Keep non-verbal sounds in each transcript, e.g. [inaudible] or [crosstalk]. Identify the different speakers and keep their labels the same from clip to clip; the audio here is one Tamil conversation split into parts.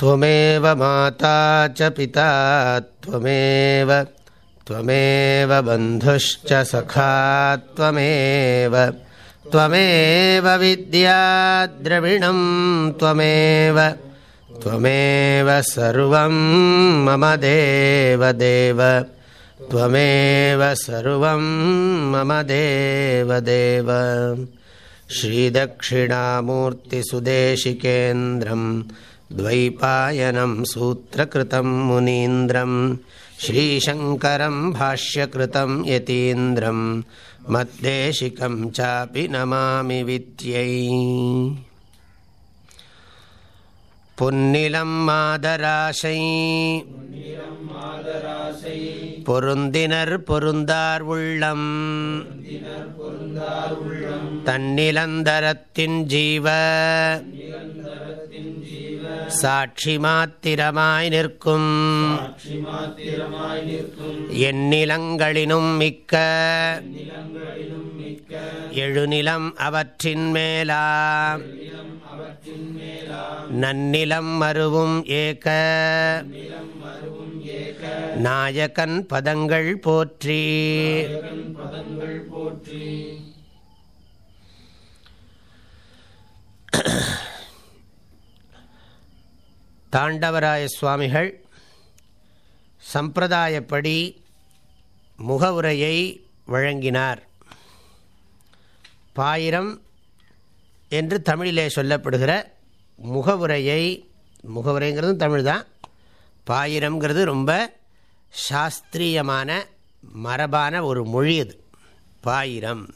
Speaker 1: त्वमेव माता च पिता त्वमेव त्वमेव बन्धुश्च सखा त्वमेव त्वमेव विद्याद्रविणं त्वमेव त्वमेव सर्वं मम देवदेव त्वमेव सर्वं मम देवदेव। श्रीदक्षिणामूर्तिसुदेशिकेन्द्रम् द्वैपायनं सूत्रकृतं मुनीन्द्रं श्रीशङ्करं भाष्यकृतं यतीन्द्रं मद्देशिकं चापि नमामि विद्यै பொன்னிலம் மாதராசை பொருந்தினர் பொருந்தார் உள்ளம் தன்னிலந்தரத்தின் ஜீவ சாட்சி மாத்திரமாய் நிற்கும். எண்ணிலங்களினும் மிக்க எழுநிலம் அவற்றின் மேலா. நன்னிலம் மருவும் ஏக. நாயகன் பதங்கள் போற்றி. தாண்டவராய சுவாமிகள் சம்பிரதாயப்படி முகவுரையை வழங்கினார். பாயிரம் என்று தமிழிலே சொல்லப்படுகிற முகவுரையை முகவுரைங்கிறதும் தமிழ் தான் பாயிரம்ங்கிறது ரொம்ப சாஸ்திரியமான மரபான ஒரு மொழி அது. பாயிரம்.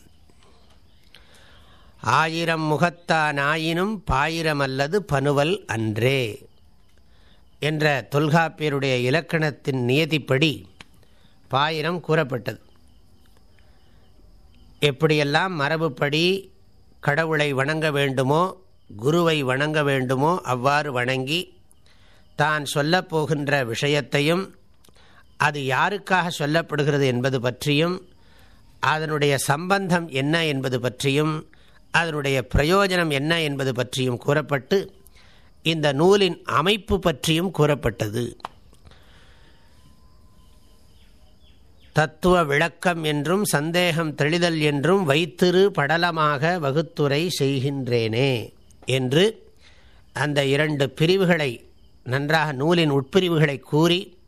Speaker 1: ஆயிரம் முகத்தான் ஆயினும் பாயிரம் அல்லது பனுவல் அன்றே. என்ற தொல்காப்பியருடைய இலக்கணத்தின் நியதிப்படி பாயிரம் கூறப்பட்டது. எப்படியெல்லாம் மரபுப்படி கடவுளை வணங்க வேண்டுமோ குருவை வணங்க வேண்டுமோ அவ்வாறு வணங்கி தான் சொல்லப்போகின்ற விஷயத்தையும் அது யாருக்காக சொல்லப்படுகிறது என்பது பற்றியும் அதனுடைய சம்பந்தம் என்ன என்பது பற்றியும் அதனுடைய பிரயோஜனம் என்ன என்பது பற்றியும் கூறப்பட்டு இந்த நூலின் அமைப்பு பற்றியும் கூறப்பட்டது. தத்துவ விளக்கம் என்றும் சந்தேகம் தெளிதல் என்றும் வைத்திரு படலமாக வகுத்துரை செய்கின்றேனே என்று அந்த இரண்டு பிரிவுகளை நன்றாக நூலின் உட்பிரிவுகளை கூறி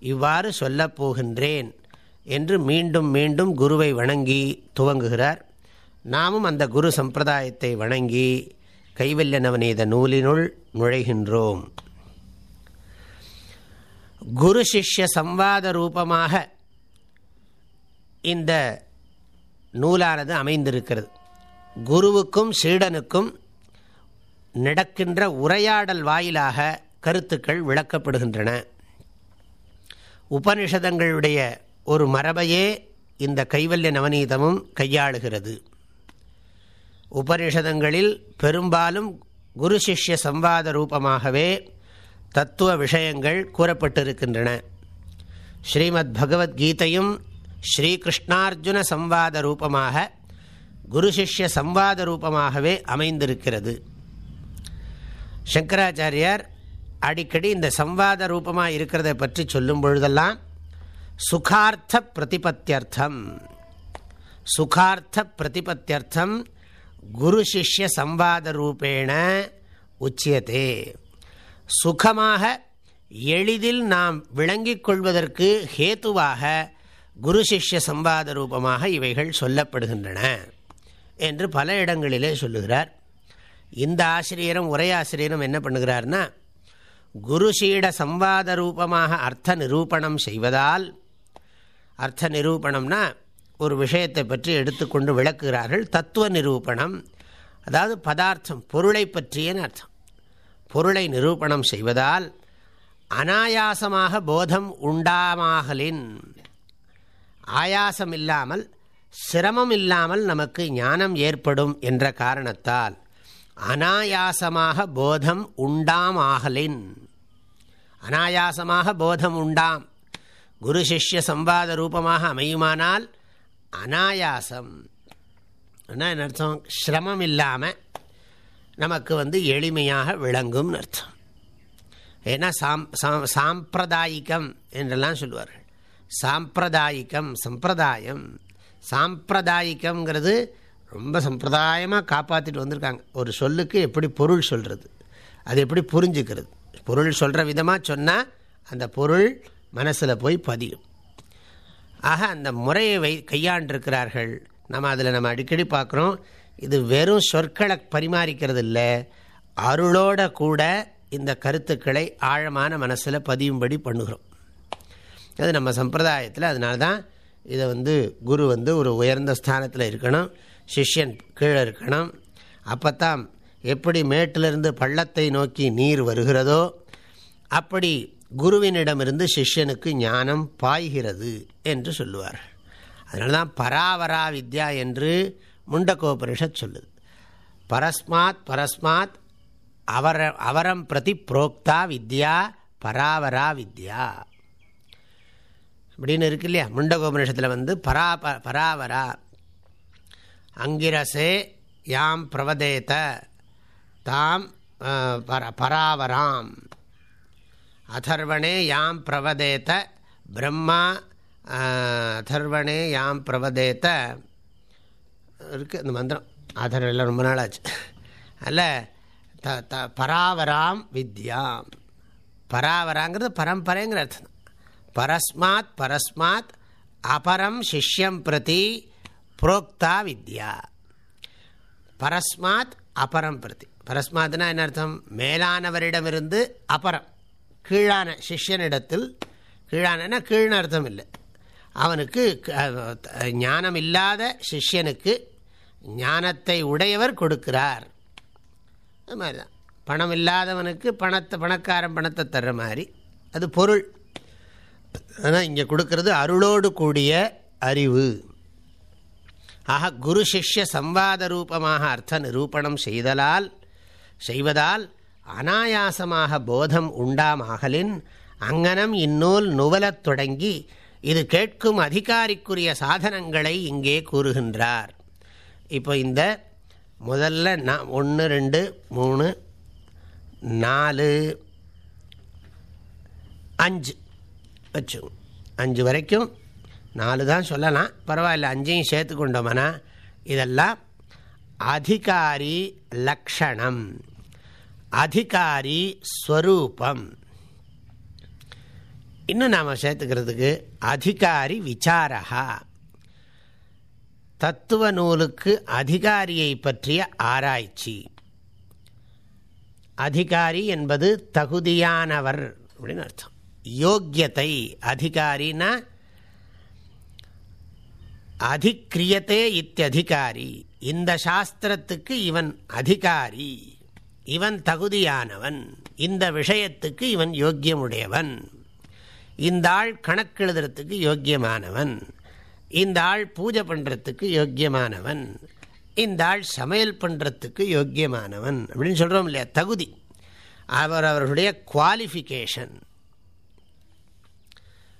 Speaker 1: இவ்வாறு சொல்லப்போகின்றேன் என்று மீண்டும் மீண்டும் குருவை வணங்கி துவங்குகிறார். நாமும் அந்த குரு சம்பிரதாயத்தை வணங்கி கைவல்ய நவநீத நூலினுள் நுழைகின்றோம். குரு சிஷ்ய சம்வாத ரூபமாக இந்த நூலானது அமைந்திருக்கிறது. குருவுக்கும் சீடனுக்கும் நடக்கின்ற உரையாடல் வாயிலாக கருத்துக்கள் விளக்கப்படுகின்றன. உபனிஷதங்களுடைய ஒரு மரபையே இந்த கைவல்ய நவநீதமும் கையாளுகிறது. உபனிஷதங்களில் பெரும்பாலும் குரு சிஷ்ய சம்வாத ரூபமாகவே தத்துவ விஷயங்கள் கூறப்பட்டிருக்கின்றன. ஸ்ரீமத் பகவத்கீதையும் ஸ்ரீகிருஷ்ணார்ஜுன சம்வாத ரூபமாக குரு சிஷ்ய சம்வாத ரூபமாகவே அமைந்திருக்கிறது. சங்கராச்சாரியார் அடிக்கடி இந்த சம்வாத ரூபமாக இருக்கிறத பற்றி சொல்லும் பொழுதெல்லாம் சுகார்த்த பிரதிபத்தியர்த்தம். சுகார்த்த பிரதிபத்தியர்த்தம் குரு சிஷ்ய சம்வாத ரூபேண உச்சியத்தே சுகமாக எளிதில் நாம் விளங்கிக் கொள்வதற்கு ஹேத்துவாக குரு சிஷ்ய சம்பாத ரூபமாக இவைகள் சொல்லப்படுகின்றன என்று பல இடங்களிலே சொல்லுகிறார். இந்த ஆசிரியரும் உரையாசிரியரும் என்ன பண்ணுகிறார்னா குருஷீட சம்வாத ரூபமாக அர்த்த நிரூபணம் செய்வதால் அர்த்த நிரூபணம்னா ஒரு விஷயத்தை பற்றி எடுத்துக்கொண்டு விளக்குகிறார்கள். தத்துவ நிரூபணம் அதாவது பதார்த்தம் பொருளை பற்றியன்னு அர்த்தம். பொருளை நிரூபணம் செய்வதால் அனாயாசமாக போதம் உண்டாமாகலின். ஆயாசம் இல்லாமல் சிரமம் இல்லாமல் நமக்கு ஞானம் ஏற்படும் என்ற காரணத்தால் அனாயாசமாக போதம் உண்டாம் ஆகலின் அனாயாசமாக போதம் உண்டாம். குரு சிஷ்ய சம்பாத ரூபமாக அமையுமானால் அனாயாசம். என்ன அர்த்தம்? சிரமம் இல்லாமல் நமக்கு வந்து எளிமையாக விளங்கும் அர்த்தம். ஏன்னா சாம் சா- சாம்பிரதாயிகம் என்றெல்லாம் சொல்லுவார்கள் சாம்பிரதாயிக்கம் சம்பிரதாயம். சாம்பிரதாயிக்கம்ங்கிறது ரொம்ப சம்பிரதாயமாக காப்பாற்றிட்டு வந்திருக்காங்க. ஒரு சொல்லுக்கு எப்படி பொருள் சொல்கிறது அது எப்படி புரிஞ்சுக்கிறது? பொருள் சொல்கிற விதமாக சொன்னால் அந்த பொருள் மனசில் போய் பதியும். ஆக அந்த முறையை வை கையாண்டிருக்கிறார்கள். நம்ம அதில் நம்ம அடிக்கடி பார்க்குறோம். இது வெறும் சொற்களை பரிமாறிக்கிறது இல்லை அருளோட கூட இந்த கருத்துக்களை ஆழமான மனசில் பதியும்படி பண்ணுகிறோம். அது நம்ம சம்பிரதாயத்தில் அதனால தான் இதை வந்து குரு வந்து ஒரு உயர்ந்த ஸ்தானத்தில் இருக்கணும். சிஷ்யன் கீழே இருக்கணும். அப்போத்தான் எப்படி மேட்டிலிருந்து பள்ளத்தை நோக்கி நீர் வருகிறதோ அப்படி குருவினிடமிருந்து சிஷ்யனுக்கு ஞானம் பாய்கிறது என்று சொல்லுவார் அதனால தான் பராவரா வித்யா என்று முண்டகோபரிஷத் சொல்லுது. பரஸ்மாத் பரஸ்மாத் அவர அவரம் பிரதி புரோக்தா வித்யா பராவரா வித்யா. அப்படின்னு இருக்கு இல்லையா? முண்டகோபனிஷத்தில் வந்து பரா ப- பராவரா. அங்கிரசே யாம் பிரவதேத தாம் பர பராவராம். அதர்வணே யாம் பிரவதேத பிரம்மா அதர்வணே யாம் பிரவதேத இருக்குது இந்த மந்திரம். ஆதாரம் எல்லாம் ரொம்ப நாள் ஆச்சு அல்ல த த பராவராம் வித்யாம். பராவராங்கிறது பரம்பரைங்கிற அர்த்தம். பரஸ்மாத் பரஸ்மாத் அபரம் சிஷ்யம் பிரதி புரோக்தா வித்யா. பரஸ்மாத் அபரம் பிரதி. பரஸ்மாத்னா என்ன அர்த்தம்? மேலானவரிடமிருந்து அபரம். கீழான சிஷ்யனிடத்தில் கீழான கீழ்னு அர்த்தம் இல்லை. அவனுக்கு ஞானம் இல்லாத சிஷ்யனுக்கு ஞானத்தை உடையவர் கொடுக்கிறார். அது மாதிரி தான். பணம் இல்லாதவனுக்கு பணத்தை பணக்காரன் பணத்தை தர்ற மாதிரி. அது பொருள். ஆனால் இங்கே கொடுக்கறது அருளோடு கூடிய அறிவு. ஆக குரு சிஷ்ய சம்வாத ரூபமாக அர்த்த நிரூபணம் செய்தலால் செய்வதால் அனாயாசமாக போதம் உண்டாமாகலின் அங்கனம் இந்நூல் நுவலத் தொடங்கி இது கேட்கும் அதிகாரிக்குரிய சாதனங்களை இங்கே கூறுகின்றார். இப்போ இந்த முதல்ல நான் ஒன்று ரெண்டு மூணு நாலு அஞ்சு வச்சு அஞ்சு வரைக்கும் நாலு தான் சொல்லலாம். பரவாயில்ல அஞ்சையும் சேர்த்து கொண்டோம்னா இதெல்லாம் அதிகாரி லக்ஷணம். அதிகாரி ஸ்வரூபம். இன்னும் நாம் சேர்த்துக்கிறதுக்கு அதிகாரி விசாரகா. தத்துவ நூலுக்கு அதிகாரியை பற்றிய ஆராய்ச்சி. அதிகாரி என்பது தகுதியானவர் அப்படின்னு அர்த்தம். யோக்கியத்தை அதிகாரினா அதிக்ரியத்தே இத்தியதிகாரி. இந்த சாஸ்திரத்துக்கு இவன் அதிகாரி. இவன் தகுதியானவன். இந்த விஷயத்துக்கு இவன் யோக்கியமுடையவன். இந்த ஆள் கணக்கெழுதுறதுக்கு யோக்கியமானவன். இந்த ஆள் பூஜை பண்ணுறதுக்கு யோக்கியமானவன். இந்த ஆள் சமையல் பண்ணுறதுக்கு யோக்கியமானவன். அப்படின்னு சொல்கிறோம் இல்லையா? தகுதி. அவர் அவர்களுடைய குவாலிஃபிகேஷன்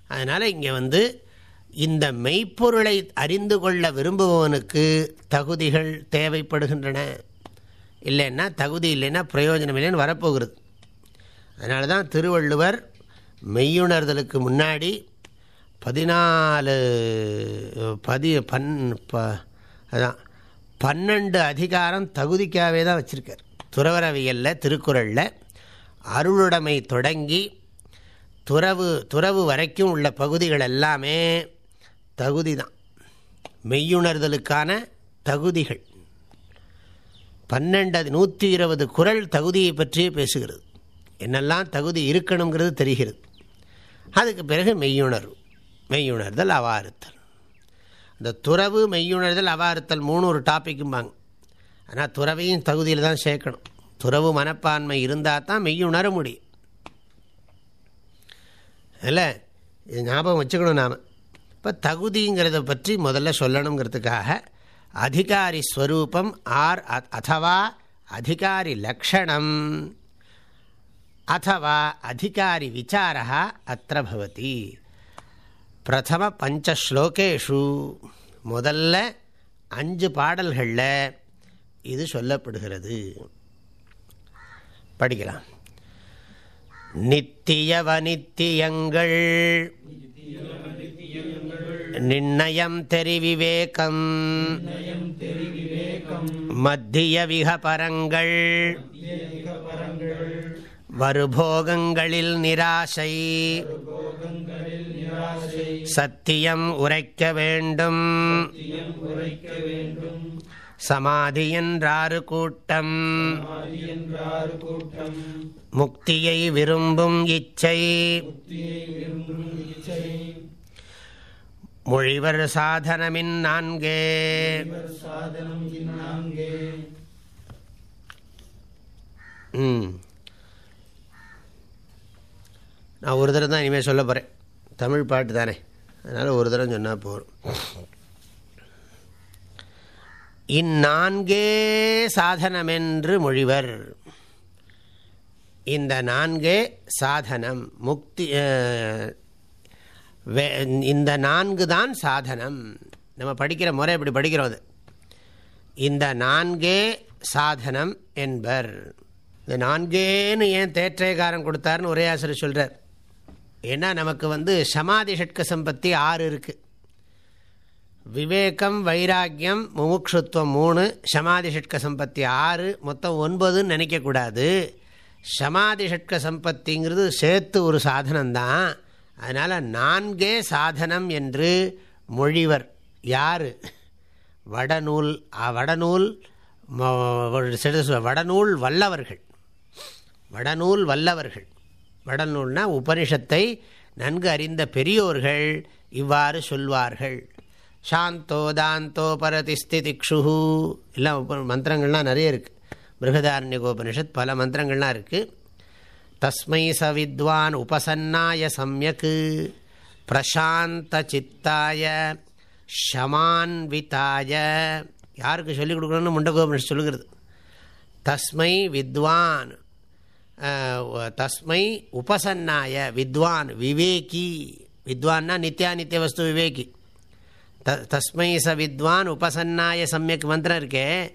Speaker 1: அதனால் இங்கே வந்து இந்த மெய்ப்பொருளை அறிந்து கொள்ள விரும்புபவனுக்கு தகுதிகள் தேவைப்படுகின்றன. இல்லைன்னா தகுதி இல்லைன்னா பிரயோஜனம் இல்லைன்னு வரப்போகிறது. அதனால தான் திருவள்ளுவர் மெய்யுணர்தலுக்கு முன்னாடி பதினாலு பதி பன் ப அதான் பன்னெண்டு அதிகாரம் தகுதிக்காகவே தான் வச்சுருக்கார். துறவரவியலில் திருக்குறளில் அருளுடைமை தொடங்கி துறவு துறவு வரைக்கும் உள்ள பகுதிகள் எல்லாமே தகுதி தான் மெய்யுணர்தலுக்கான தகுதிகள். பன்னெண்டு நூற்றி இருபது குரல் தகுதியை பற்றியே பேசுகிறது. என்னெல்லாம் தகுதி இருக்கணுங்கிறது தெரிகிறது. அதுக்கு பிறகு மெய்யுணர்வு. மெய்யுணர்தல் அவாறுத்தல். இந்த துறவு மெய்யுணர்தல் அவாறுத்தல் மூணு ஒரு டாப்பிக்கும்பாங்க. ஆனால் துறவையும் தகுதியில் தான் சேர்க்கணும். துறவு மனப்பான்மை இருந்தால் தான் மெய்யுணர முடியும். இல்லை இது ஞாபகம் வச்சுக்கணும் நாம். இப்போ தகுதிங்கிறத பற்றி முதல்ல சொல்லணுங்கிறதுக்காக அதிகாரி ஸ்வரூபம் ஆர் அதுவா அதிகாரி லக்ஷணம். அதுவா அதிகாரி விசாரா அத்த பவதி. பிரதம பஞ்சஸ்லோகேஷு முதல்ல அஞ்சு பாடல்களில் இது சொல்லப்படுகிறது. படிக்கலாம். நித்தியவனித்தியங்கள் நிர்ணயம் தெரிவிவேகம் மத்திய விகபரங்கள். வருபோகங்களில் நிராசை. சத்தியம் உரைக்க வேண்டும். சமாதி என்றாறு கூட்டம். முக்தியை விரும்பும் இச்சை. மொழிவர் சாதனமின் நான்கே. ம். நான் ஒரு தடவை தான் இனிமேல் சொல்ல போகிறேன் தமிழ் பாட்டு தானே. அதனால் ஒரு தரம் சொன்னால் போகிறோம் இந்நான்கே சாதனமென்று மொழிவர். இந்த நான்கே சாதனம் முக்தி இந்த நான்கு தான் சாதனம். நம்ம படிக்கிற முறை இப்படி படிக்கிறோம். அது இந்த நான்கே சாதனம் என்பர். இந்த நான்கேன்னு ஏன் தேற்றைகாரம் கொடுத்தாருன்னு ஒரே ஆசிரியர் சொல்கிறார் ஏன்னா நமக்கு வந்து சமாதி ஷட்க சம்பத்தி ஆறு இருக்குது விவேகம் வைராக்கியம் முமுட்சுத்துவம் மூணு சமாதி ஷட்க சம்பத்தி ஆறு மொத்தம் ஒன்பதுன்னு நினைக்கக்கூடாது. சமாதி ஷட்க சம்பத்திங்கிறது சேர்த்து ஒரு சாதனம்தான். அதனால் நான்கே சாதனம் என்று மொழிவர் யார்? வடநூல் வடநூல் வடநூல் வல்லவர்கள். வடநூல் வல்லவர்கள். வடநூல்னா உபனிஷத்தை நன்கு அறிந்த பெரியோர்கள் இவ்வாறு சொல்வார்கள். சாந்தோ தாந்தோ பரதிஸ்திதிக்ஷு. எல்லாம் மந்திரங்கள்லாம் நிறைய இருக்குது பிருகதாரண்யகோபனிஷத் பல மந்திரங்கள்லாம் இருக்குது தஸ்மை ச வித்வான் உபசன்னாய சமயக்கு பிரசாந்த சித்தாய ஷமான்விதாய. யாருக்கு சொல்லிக் கொடுக்கணும்னு முண்டகோபனிஷத் சொல்லுகிறது. தஸ்மை வித்வான் தஸ்மை உபசன்னாய வித்வான் விவேகி. வித்வான்னா நித்யா நித்திய வஸ்து விவேகி. த தஸ்மை ச வித்வான் உபசன்னாய சமயக் மந்திரம் இருக்கே.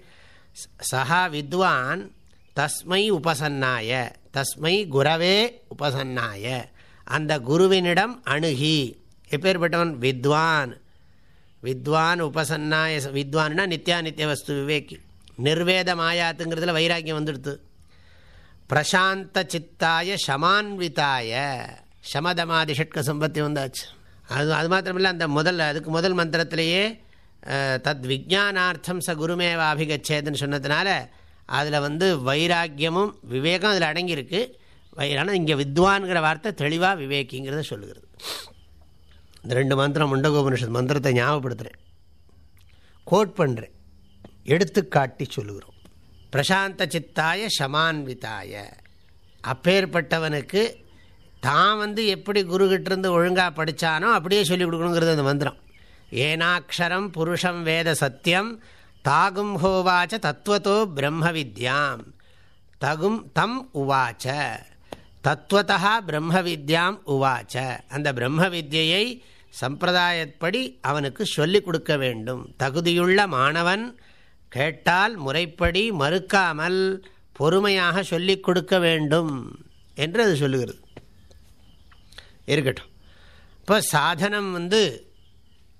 Speaker 1: சஹா வித்வான் தஸ்மை உபசன்னாய. தஸ்மை குரவே உபசன்னாய. அந்த குருவினிடம் அணுகி. எப்பேற்பட்டவன் வித்வான். வித்வான் உபசன்னாய. வித்வான்னா நித்தியானித்திய வஸ்து விவேக்கி. நிர்வேத மாயாத்துங்கிறதுல வைராக்கியம் வந்துடுத்து. பிரசாந்த சித்தாய ஷமான்விதாய சமதமாதி ஷட்க சம்பத்தி வந்தாச்சு. அது அது மாத்திரமில்லை அந்த முதல் அதுக்கு முதல் மந்திரத்திலேயே தத் விஜானார்த்தம் ச குருமேவாபிகச்சேதுன்னு சொன்னதுனால அதில் வந்து வைராக்கியமும் விவேகம் அதில் அடங்கியிருக்கு. ஆனால் இங்கே வித்வான்கிற வார்த்தை தெளிவாக விவேக்கிங்கிறத சொல்லுகிறது. இந்த ரெண்டு மந்திரம் முண்டகோபனிஷத் மந்திரத்தை ஞாபகப்படுத்துகிறேன் கோட் பண்ணுறேன் எடுத்துக்காட்டி சொல்லுகிறோம். பிரசாந்த சித்தாய ஷமான்விதாய அப்பேற்பட்டவனுக்கு தான் வந்து எப்படி குருகிட்டிருந்து ஒழுங்காக படித்தானோ அப்படியே சொல்லிக் கொடுக்கணுங்கிறது அந்த மந்திரம். ஏனாட்சரம் புருஷம் வேத சத்தியம் தாகும் ஹோவாச்ச தத்துவத்தோ பிரம்ம வித்யாம் தகும் தம் உவாச்ச. தத்துவத்தா பிரம்ம வித்யாம் உவாச்ச. அந்த பிரம்ம வித்யை சம்பிரதாயப்படி அவனுக்கு சொல்லிக் கொடுக்க வேண்டும். தகுதியுள்ள மாணவன் கேட்டால் முறைப்படி மறுக்காமல் பொறுமையாக சொல்லிக் கொடுக்க வேண்டும் என்று அது சொல்லுகிறது. இருக்கட்டும். இப்போ சாதனம் வந்து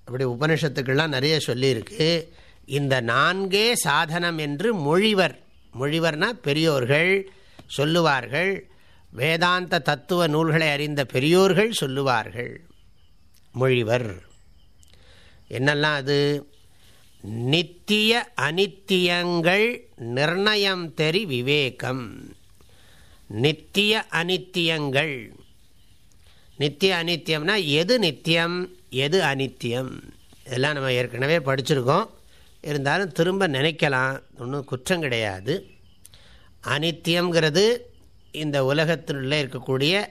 Speaker 1: அப்படி உபனிஷத்துக்கெல்லாம் நிறைய சொல்லியிருக்கு. இந்த நான்கே சாதனம் என்று மொழிவர் மொழிவர்னா பெரியோர்கள் சொல்லுவார்கள் வேதாந்த தத்துவ நூல்களை அறிந்த பெரியோர்கள் சொல்லுவார்கள். மொழிவர். என்னெல்லாம் அது? நித்திய அனித்தியங்கள் நிர்ணயம் தெரி விவேகம். நித்திய அனித்தியங்கள். நித்திய அனித்தியம்னா எது நித்தியம் எது அனித்தியம்? இதெல்லாம் நம்ம ஏற்கனவே படிச்சிருக்கோம். இருந்தாலும் திரும்ப நினைக்கலாம். ஒன்றும் குற்றம் கிடையாது. அனித்தியங்கிறது இந்த உலகத்தினுள்ளே இருக்கக்கூடிய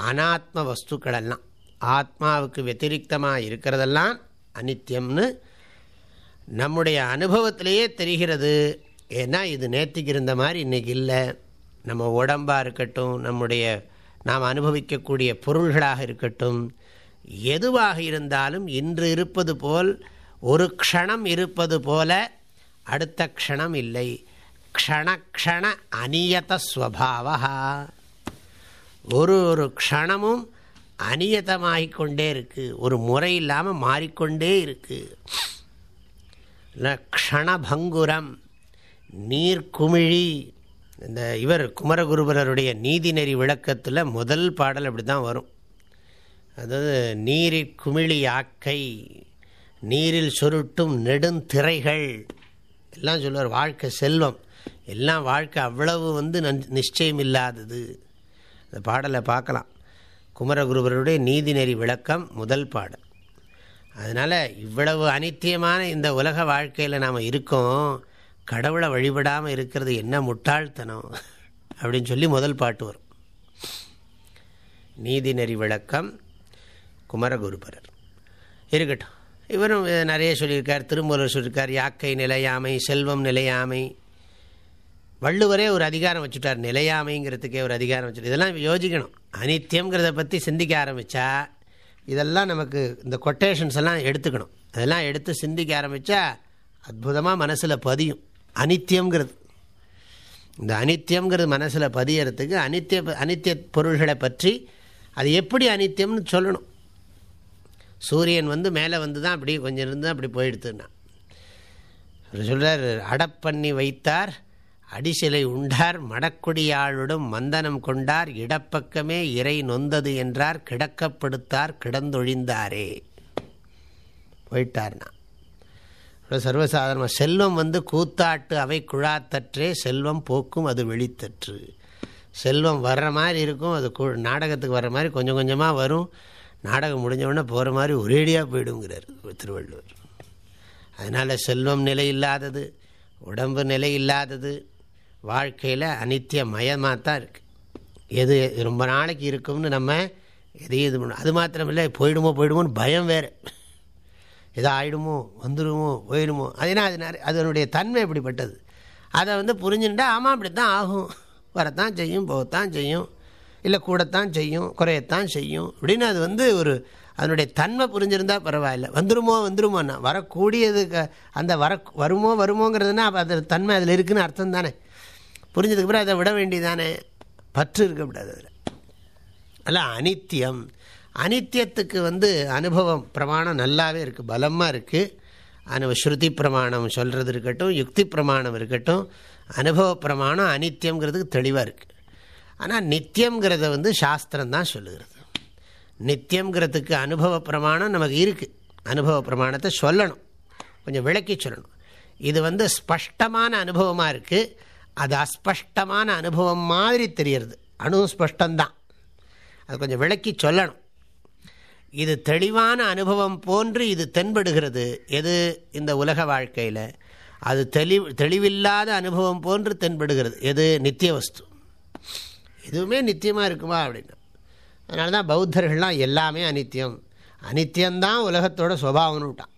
Speaker 1: அனாத்ம வஸ்துக்களெல்லாம் ஆத்மாவுக்கு வத்திரிகமாக இருக்கிறதெல்லாம் அனித்தியம்னு நம்முடைய அனுபவத்திலேயே தெரிகிறது. ஏன்னா இது நேற்றுக்கு இருந்த மாதிரி இன்றைக்கி இல்லை. நம்ம உடம்பாக இருக்கட்டும் நம்முடைய நாம் அனுபவிக்கக்கூடிய பொருள்களாக இருக்கட்டும் எதுவாக இருந்தாலும் இன்று இருப்பது போல் ஒரு க்ஷணம் இருப்பது போல அடுத்த க்ஷணம் இல்லை. க்ஷணக்ஷண அநியதஸ்வபாவா ஒரு ஒரு க்ஷணமும் அநியதமாகிக் கொண்டே இருக்குது ஒரு முறை இல்லாமல் மாறிக்கொண்டே இருக்குது க்ஷணபங்குரம் நீர்க்குமிழி இந்த இவர் குமரகுருபரருடைய நீதிநெறி விளக்கத்தில் முதல் பாடல் அப்படி தான் வரும். அதாவது நீரிக்குமிழி ஆக்கை. நீரில் சுருட்டும் நெடுந்திரைகள். எல்லாம் சொல்லுவார் வாழ்க்கை செல்வம். எல்லாம் வாழ்க்கை அவ்வளவு வந்து நிச்சயம் இல்லாதது அந்த பாடலை பார்க்கலாம். குமரகுருபருடைய நீதிநெறி விளக்கம் முதல் பாடல். அதனால் இவ்வளவு அனித்தியமான இந்த உலக வாழ்க்கையில் நாம் இருக்கோம். கடவுளை வழிபடாமல் இருக்கிறது என்ன முட்டாள்தனம் [laughs] அப்படின்னு சொல்லி முதல் பாட்டு வரும். நீதிநெறி விளக்கம் குமரகுருபரர். இருக்கட்டும். இவரும் நிறைய சொல்லியிருக்கார். திருமூலர் சொல்லியிருக்கார். யாக்கை நிலையாமை செல்வம் நிலையாமை. வள்ளுவரே ஒரு அதிகாரம் வச்சுட்டார். நிலையாமைங்கிறதுக்கே ஒரு அதிகாரம் வச்சுட்டு இதெல்லாம் யோசிக்கணும். அனித்தியங்கிறத பற்றி சிந்திக்க ஆரம்பித்தா இதெல்லாம் நமக்கு இந்த கொட்டேஷன்ஸ் எல்லாம் எடுத்துக்கணும். அதெல்லாம் எடுத்து சிந்திக்க ஆரம்பித்தா அற்புதமாக மனசில் பதியும். அனித்தியங்கிறது இந்த அனித்தியங்கிறது மனசில் பதியறதுக்கு அனித்திய அனித்திய பொருள்களை பற்றி அது எப்படி அனித்தியம்னு சொல்லணும். சூரியன் வந்து மேலே வந்து தான் அப்படி கொஞ்சம் இருந்து அப்படி போயிடுத்துன்னா அவர் சொல்கிறார் அடப்பண்ணி வைத்தார் அடிசிலை உண்டார் மடக்குடியாளுடன் மந்தனம் கொண்டார் இடப்பக்கமே இறை நொந்தது என்றார் கிடக்கப்படுத்தார் கிடந்தொழிந்தாரே. போயிட்டார்னா சர்வசாதாரணமாக செல்வம் வந்து கூத்தாட்டு அவை குழாத்தற்றே செல்வம் போக்கும் அது வெளித்தற்று. செல்வம் வர்ற மாதிரி இருக்கும் அது நாடகத்துக்கு வர்ற மாதிரி கொஞ்சம் கொஞ்சமாக வரும். நாடகம் முடிஞ்சவுடனே போகிற மாதிரி ஒரேடியாக போயிடுங்கிறார் திருவள்ளுவர். அதனால் செல்வம் நிலை இல்லாதது உடம்பு நிலை இல்லாதது வாழ்க்கையில் அனித்திய மயமாக தான் இருக்குது எது ரொம்ப நாளைக்கு இருக்கும்னு நம்ம எதையும் இது பண்ணணும் அது மாத்திரமில்லை போயிடுமோ போயிடுமோன்னு பயம் வேறு. எதோ ஆயிடுமோ வந்துடுமோ போயிடுமோ அதுனா அது நிறைய அதனுடைய தன்மை எப்படிப்பட்டது? அதை வந்து புரிஞ்சுட்டா ஆமாம் இப்படி தான் ஆகும். வரத்தான் செய்யும் போகத்தான் செய்யும். இல்லை கூடத்தான் செய்யும் குறையத்தான் செய்யும். அப்படின்னு அது வந்து ஒரு அதனுடைய தன்மை புரிஞ்சிருந்தால் பரவாயில்ல. வந்துருமோ வந்துருமோன்னா வரக்கூடியது அந்த வர வருமோ வருமோங்கிறதுனா அப்போ அது தன்மை அதில் இருக்குதுன்னு அர்த்தம் தானே. புரிஞ்சதுக்கு அப்புறம் அதை விட வேண்டியதானே? பற்று இருக்கக்கூடாது அதில். அல்ல அனித்தியம். அனித்தியத்துக்கு வந்து அனுபவம் பிரமாணம் நல்லாவே இருக்குது பலமாக இருக்குது அனு ஸ்ருதி பிரமாணம் சொல்கிறது இருக்கட்டும் யுக்தி பிரமாணம் இருக்கட்டும் அனுபவ பிரமாணம் அனித்தியங்கிறதுக்கு தெளிவாக இருக்குது ஆனால் நித்தியங்கிறத வந்து சாஸ்திரம் தான் சொல்லுகிறது. நித்தியங்கிறதுக்கு அனுபவ பிரமாணம் நமக்கு இருக்குது அனுபவ பிரமாணத்தை சொல்லணும். கொஞ்சம் விளக்கி சொல்லணும். இது வந்து ஸ்பஷ்டமான அனுபவமாக இருக்குது அது அஸ்பஷ்டமான அனுபவம் மாதிரி தெரியறது அணுவும் ஸ்பஷ்டம்தான். அது கொஞ்சம் விளக்கி சொல்லணும். இது தெளிவான அனுபவம் போன்று இது தென்படுகிறது. எது? இந்த உலக வாழ்க்கையில். அது தெளிவு தெளிவில்லாத அனுபவம் போன்று தென்படுகிறது. எது? நித்திய வஸ்து. எதுவுமே நித்தியமாக இருக்குமா அப்படின்னா. அதனால தான் பௌத்தர்கள்லாம் எல்லாமே அனித்தியம். அனித்தியம்தான் உலகத்தோட சுவாவம்னு விட்டான்.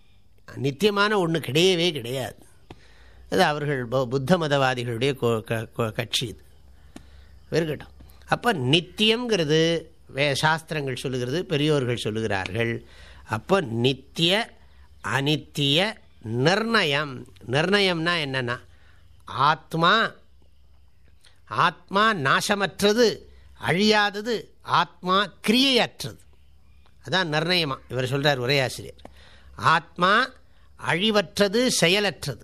Speaker 1: நித்தியமான ஒன்று கிடையவே கிடையாது. அது அவர்கள் புத்த மதவாதிகளுடைய கட்சி இது. இருக்கட்டும். அப்போ நித்தியங்கிறது வே சாஸ்திரங்கள் சொல்லுகிறது பெரியோர்கள் சொல்லுகிறார்கள். அப்போ நித்திய அனித்திய நிர்ணயம். நிர்ணயம்னா என்னென்னா ஆத்மா ஆத்மா நாசமற்றது அழியாதது ஆத்மா கிரியையற்றது. அதான் நிர்ணயமாக இவர் சொல்கிறார் உரையாசிரியர் ஆத்மா அழிவற்றது செயலற்றது.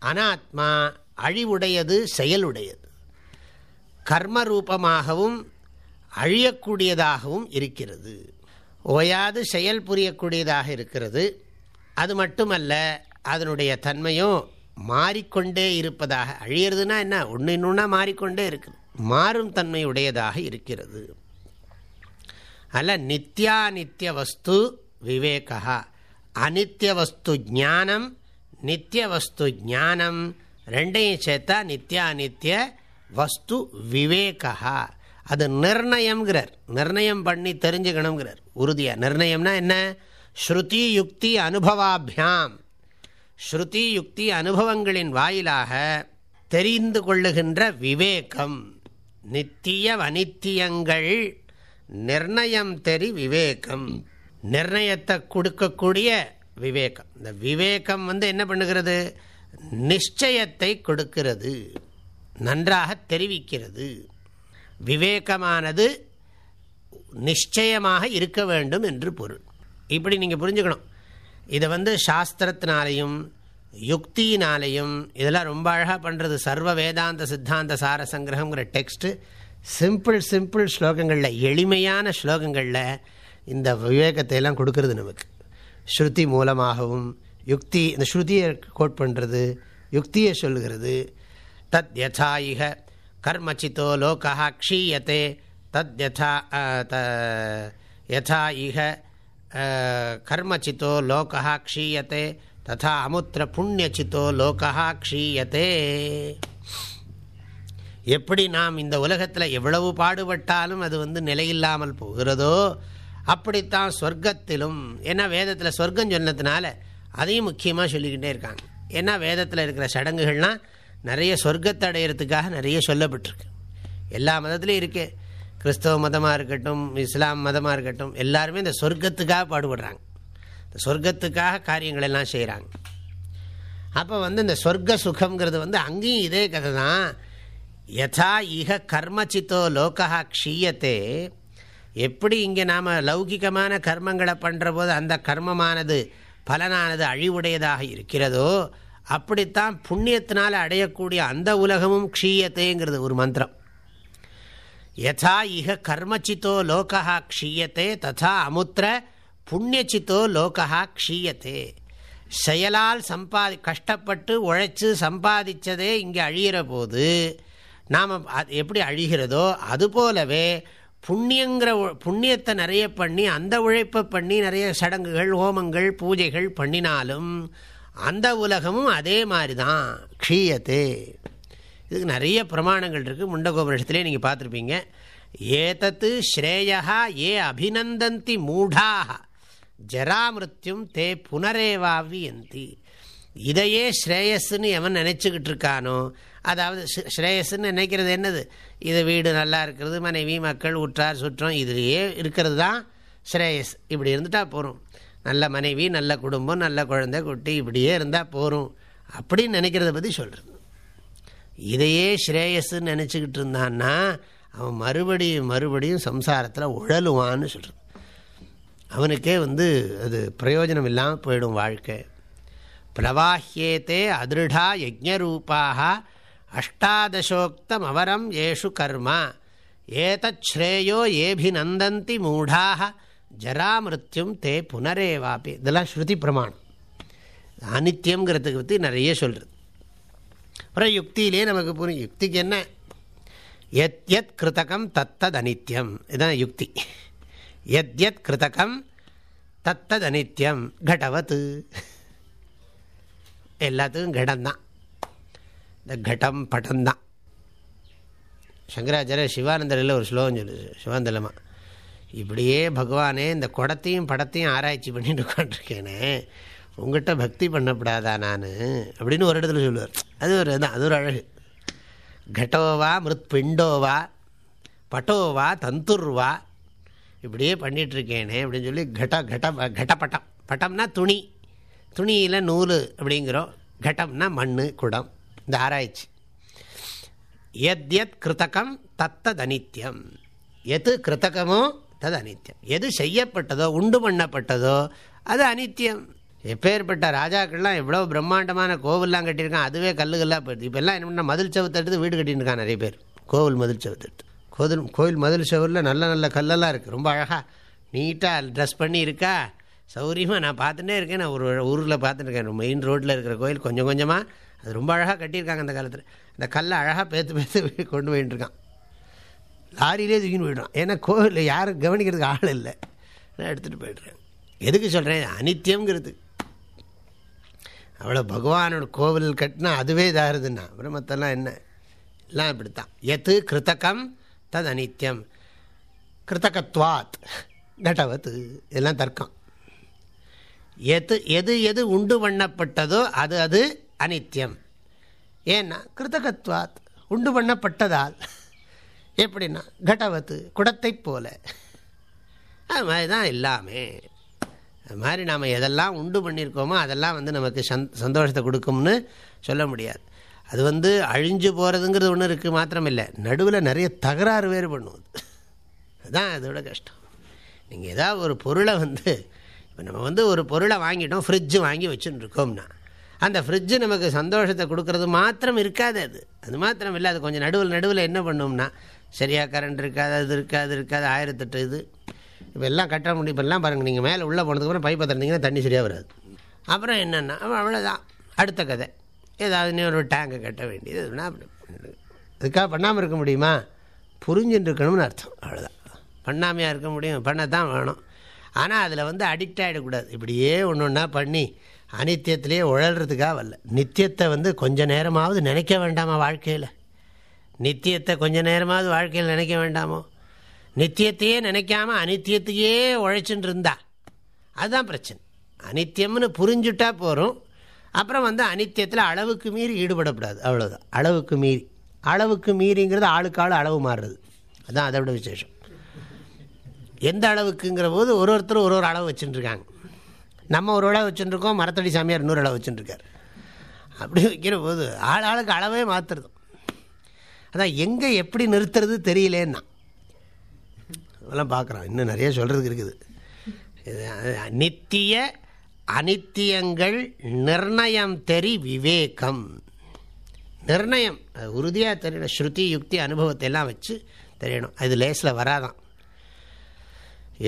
Speaker 1: அனாத்மா அழிவுடையது செயலுடையது. கர்ம ரூபமாகவும் அழியக்கூடியதாகவும் இருக்கிறது. ஓயாது செயல் புரியக்கூடியதாக இருக்கிறது. அது மட்டுமல்ல அதனுடைய தன்மையும் மாறிக்கொண்டே இருப்பதாக அழியிறதுனா என்ன? ஒன்று இன்னொன்னா மாறிக்கொண்டே இருக்குது. மாறும் தன்மை உடையதாக இருக்கிறது. அல்ல நித்யானித்ய வஸ்து விவேகா அனித்ய வஸ்து ஜானம் நித்திய வஸ்து ஜானம் ரெண்டையும் சேர்த்தா நித்யானித்ய வஸ்து விவேகா அது நிர்ணயம்ங்கிறார். நிர்ணயம் பண்ணி தெரிஞ்சுக்கணுங்கிறார். உறுதியாக நிர்ணயம்னா என்ன? ஸ்ருதி யுக்தி அனுபவாபியாம். ஸ்ருதி யுக்தி அனுபவங்களின் வாயிலாக தெரிந்து கொள்ளுகின்ற விவேகம் நித்திய வனித்தியங்கள் நிர்ணயம் தெரி விவேகம் நிர்ணயத்தை கொடுக்கக்கூடிய விவேகம். இந்த விவேகம் வந்து என்ன பண்ணுகிறது? நிச்சயத்தை கொடுக்கிறது நன்றாக தெரிவிக்கிறது. விவேகமானது நிச்சயமாக இருக்க வேண்டும் என்று பொருள். இப்படி நீங்கள் புரிஞ்சுக்கணும். இதை வந்து சாஸ்திரத்தினாலையும் யுக்தியினாலையும் இதெல்லாம் ரொம்ப அழகாக பண்ணுறது சர்வ வேதாந்த சித்தாந்த சார சங்கிரகங்கிற டெக்ஸ்ட்டு சிம்பிள் சிம்பிள் ஸ்லோகங்களில் எளிமையான ஸ்லோகங்களில் இந்த விவேகத்தை எல்லாம் கொடுக்கறது நமக்கு. ஸ்ருதி மூலமாகவும் யுக்தி இந்த ஸ்ருதியை கோட் பண்ணுறது யுக்தியை சொல்லுகிறது. தத் யதா இக கர்மச்சித்தோ லோகா க்ஷீயத்தே தத் யதா யதா இக கர்மச்சித்தோ லோகா க்ஷீயத்தே ததா அமுத்திர புண்ணியச்சித்தோ லோகா க்ஷீயத்தே எப்படி நாம் இந்த உலகத்தில் எவ்வளவு பாடுபட்டாலும் அது வந்து நிலையில்லாமல் போகிறதோ அப்படித்தான் சொர்க்கத்திலும் ஏன்னா வேதத்தில் சொர்க்கம் சொன்னதுனால அதையும் முக்கியமாக சொல்லிக்கிட்டே இருக்காங்க ஏன்னா வேதத்தில் இருக்கிற சடங்குகள்லாம் நிறைய சொர்க்கத்தை அடையிறதுக்காக நிறைய சொல்லப்பட்டிருக்கு எல்லா மதத்துலேயும் இருக்குது கிறிஸ்தவ மதமாக இருக்கட்டும் இஸ்லாம் மதமாக இருக்கட்டும் எல்லாருமே இந்த சொர்க்கத்துக்காக பாடுபடுறாங்க. இந்த சொர்க்கத்துக்காக காரியங்கள் எல்லாம் செய்கிறாங்க அப்போ வந்து இந்த சொர்க்க சுகங்கிறது வந்து அங்கேயும் இதே கதை தான். யதா இக கர்மச்சித்தோ லோகா க்ஷீயத்தே. எப்படி இங்கே நாம் லௌகிகமான கர்மங்களை பண்ணுற போது அந்த கர்மமானது பலனானது அழிவுடையதாக இருக்கிறதோ அப்படித்தான் புண்ணியத்தினால் அடையக்கூடிய அந்த உலகமும் க்ஷீயத்தேங்கிறது ஒரு மந்திரம். யதா இக கர்மச்சித்தோ லோகா க்ஷீயத்தே ததா அமுத்திர புண்ணியச்சித்தோ லோகா க்ஷீயத்தே செயலால் சம்பாதி கஷ்டப்பட்டு உழைச்சி சம்பாதிச்சதே இங்கே அழிகிற போது நாம் எப்படி அழிகிறதோ அதுபோலவே புண்ணியங்கிற புண்ணியத்தை நிறைய பண்ணி அந்த உழைப்பை பண்ணி நிறைய சடங்குகள் ஹோமங்கள் பூஜைகள் பண்ணினாலும் அந்த உலகமும் அதே மாதிரி தான் க்ஷீயத்தே. இதுக்கு நிறைய பிரமாணங்கள் இருக்குது முண்டகோபனிஷத்துலேயே நீங்கள் பார்த்துருப்பீங்க. ஏதத்து ஸ்ரேயா ஏ அபிநந்தந்தி மூடாக ஜராமிருத்தியும் தே புனரேவாவியந்தி இதையே ஸ்ரேயஸ்ன்னு எவன் நினச்சிக்கிட்டு இருக்கானோ அதாவது ஸ்ரேயஸ்ன்னு நினைக்கிறது என்னது? இது வீடு நல்லா இருக்கிறது மனைவி மக்கள் உற்றார் சுற்றம் இதுலேயே இருக்கிறது தான் ஸ்ரேயஸ். இப்படி இருந்துட்டால் போகிறோம் நல்ல மனைவி நல்ல குடும்பம் நல்ல குழந்தை குட்டி இப்படியே இருந்தால் போகிறோம் அப்படின்னு நினைக்கிறத பற்றி சொல்கிறது இதையே ஸ்ரேயஸ்ன்னு நினச்சிக்கிட்டு இருந்தான்னா அவன் மறுபடியும் மறுபடியும் சம்சாரத்தில் உழலுவான்னு சொல்கிறது அவனுக்கே வந்து அது பிரயோஜனம் இல்லாமல் போயிடும் வாழ்க்கை. பிரவாஹியேத்தே அதிருடா யஜ்ஞரூபாக அஷ்டாதசோக்தம் அவரம் ஏஷு கர்மா. ஏதச்ரேயோ ஏபிநந்தந்தி மூடாக ஜராமிருத்தியும் தே புனரேவாப்பி இதெல்லாம் ஸ்ருதி பிரமாணம். அனித்தியங்கிறதுக்கு பற்றி நிறைய சொல்கிறது அப்புறம் யுக்தியிலே நமக்கு புரியும். யுக்திக்கு என்ன? எத் எத் கிருத்தகம் தத்தத் அனித்யம் இதுதான் யுக்தி. எத் எத் கிருத்தகம் தத்தத் அனித்யம் கடவத்து எல்லாத்துக்கும் கடம்தான் இந்த கடம் பட்டம்தான். சங்கராச்சாரிய சிவானந்தரில் ஒரு ஸ்லோகம் சொல்லு சிவானந்தலமா இப்படியே பகவானே இந்த குடத்தையும் படத்தையும் ஆராய்ச்சி பண்ணிட்டு உட்காந்துருக்கேனே உங்கள்கிட்ட பக்தி பண்ணப்படாதா நான்? அப்படின்னு ஒரு இடத்துல சொல்லுவார். அது ஒரு தான் அது ஒரு அழகு. கடோவா மிருத் பிண்டோவா பட்டோவா தந்துர்வா இப்படியே பண்ணிகிட்ருக்கேனே அப்படின்னு சொல்லி கட கட கடப்பட்டம் பட்டம்னா துணி. துணியில் நூல் அப்படிங்கிறோம். கடம்னா மண் குடம். இந்த ஆராய்ச்சி. எத் எத் கிருத்தகம் தத்தத் அனித்யம் எது கிருத்தகமோ தது அனித்யம் எது செய்யப்பட்டதோ உண்டு பண்ணப்பட்டதோ அது அனித்யம். எப்பேற்பட்ட ராஜாக்கள்லாம் எவ்வளோ பிரம்மாண்டமான கோவில்லாம் கட்டியிருக்கான் அதுவே கல்லுகள்லாம் போயிடுது. இப்போ எல்லாம் என்ன பண்ணால் மதில் சவுத்தெடுத்து வீடு கட்டியிருக்கான் இருக்கான் நிறைய பேர். கோவில் மதில் சவுத்தெடுத்து கோதில் கோவில் மதில் சவுரில் நல்ல நல்ல கல்லெல்லாம் இருக்குது ரொம்ப அழகாக நீட்டாக ட்ரெஸ் பண்ணி இருக்கா? சௌரியமாக நான் பார்த்துட்டே இருக்கேன். நான் ஒரு ஊரில் பார்த்துட்டு இருக்கேன் மெயின் ரோட்டில் இருக்கிற கோயில் கொஞ்சம் கொஞ்சமாக அது ரொம்ப அழகாக கட்டியிருக்காங்க அந்த காலத்தில். அந்த கல்லை அழகாக பேத்து பேத்து [laughs] கொண்டு போயிட்டு இருக்கான். லாரியிலே தூக்கின்னு போயிடுறான். ஏன்னா கோவிலில் யாரும் கவனிக்கிறதுக்கு ஆள் இல்லை. நான் எடுத்துகிட்டு போயிடுறேன். எதுக்கு சொல்கிறேன் அனித்தியங்கிறது அவ்வளோ பகவானோட கோவில் கட்டினா அதுவே இதாகுதுன்னா பிரம்மத்தெல்லாம் என்ன? எல்லாம் இப்படித்தான். எத்து கிருத்தகம் தது அனித்யம் கிருத்தகத்வாத் கட்டவத்து இதெல்லாம் தர்க்கம். எது எது எது உண்டு பண்ணப்பட்டதோ அது அது அனித்யம். ஏன்னா கிருத்தகத்வாத் உண்டு பண்ணப்பட்டதால் எப்படின்னா கடவத்து குடத்தை போல. அது மாதிரி தான் எல்லாமே. அது மாதிரி நாம் எதெல்லாம் உண்டு பண்ணியிருக்கோமோ அதெல்லாம் வந்து நமக்கு சந்தோஷத்தை கொடுக்கும்னு சொல்ல முடியாது. அது வந்து அழிஞ்சு போகிறதுங்கிறது ஒன்று இருக்குது மாத்திரமில்லை. நடுவில் நிறைய தகராறு வேறு பண்ணுவது அதுதான் அதோட கஷ்டம். நீங்கள் ஏதாவது ஒரு பொருளை வந்து இப்போ நம்ம வந்து ஒரு பொருளை வாங்கிட்டோம் ஃப்ரிட்ஜு வாங்கி வச்சுன்னு இருக்கோம்னா அந்த ஃப்ரிட்ஜு நமக்கு சந்தோஷத்தை கொடுக்கறது மாத்திரம் இருக்காது அது. அது மாத்திரம் இல்லை அது கொஞ்சம் நடுவில் நடுவில் என்ன பண்ணோம்னா சரியாக கரண்ட் இருக்காது அது இருக்காது இருக்காது ஆயிரத்தெட்டு இது இப்போ எல்லாம் கட்ட முடியும். இப்போல்லாம் பாருங்கள் நீங்கள் மேலே உள்ளே போனதுக்கப்புறம் பைப்பை திறந்தீங்கன்னா தண்ணி சரியாக வராது. அப்புறம் என்னென்னா அவ்வளோதான் அடுத்த கதை. ஏதாவது ஒரு டேங்கை கட்ட வேண்டியது இதுனா அதுக்காக பண்ணாமல் இருக்க முடியுமா? புரிஞ்சுட்டு இருக்கணும்னு அர்த்தம். அவ்வளோதான் பண்ணாமையாக இருக்க முடியும். பண்ண தான் வேணும். ஆனால் அதில் வந்து அடிக்ட் ஆகிடக்கூடாது இப்படியே ஒன்று ஒன்றா பண்ணி அனித்தியத்திலே உழல்றதுக்காக வரல. நித்தியத்தை வந்து கொஞ்ச நேரமாவது நினைக்க வேண்டாமா வாழ்க்கையில்? நித்தியத்தை கொஞ்ச நேரமாவது வாழ்க்கையில் நினைக்க வேண்டாமோ? நித்தியத்தையே நினைக்காம அனித்தியத்தையே உழைச்சுட்டு இருந்தா அதுதான் பிரச்சனை. அனித்தியம்னு புரிஞ்சுட்டா போகிறோம் அப்புறம் வந்து அனித்தியத்தில் அளவுக்கு மீறி ஈடுபடக்கூடாது. அவ்வளோதான் அளவுக்கு மீறி. அளவுக்கு மீறிங்கிறது ஆளுக்கு ஆள் அளவு மாறுறது. அதுதான் அதை விட விசேஷம். எந்த அளவுக்குங்கிற போது ஒரு ஒருத்தரும் ஒரு ஒரு அளவு வச்சுட்டுருக்காங்க நம்ம ஒரு அளவு வச்சுட்டுருக்கோம் மரத்தடி சாமியார் இன்னொரு அளவு வச்சுட்டுருக்கார் அப்படி வைக்கிற போது ஆள் ஆளுக்கு அளவே மாற்றுறது அதான் எங்கே எப்படி நிறுத்துறது தெரியலேன்னா. அதெல்லாம் பார்க்குறோம். இன்னும் நிறைய சொல்கிறதுக்கு இருக்குது. நித்திய அனித்தியங்கள் நிர்ணயம் தெரி விவேகம். நிர்ணயம் உறுதியாக தெரியணும் ஸ்ருதி யுக்தி அனுபவத்தை எல்லாம் வச்சு தெரியணும். அது லேஸில் வராதான்.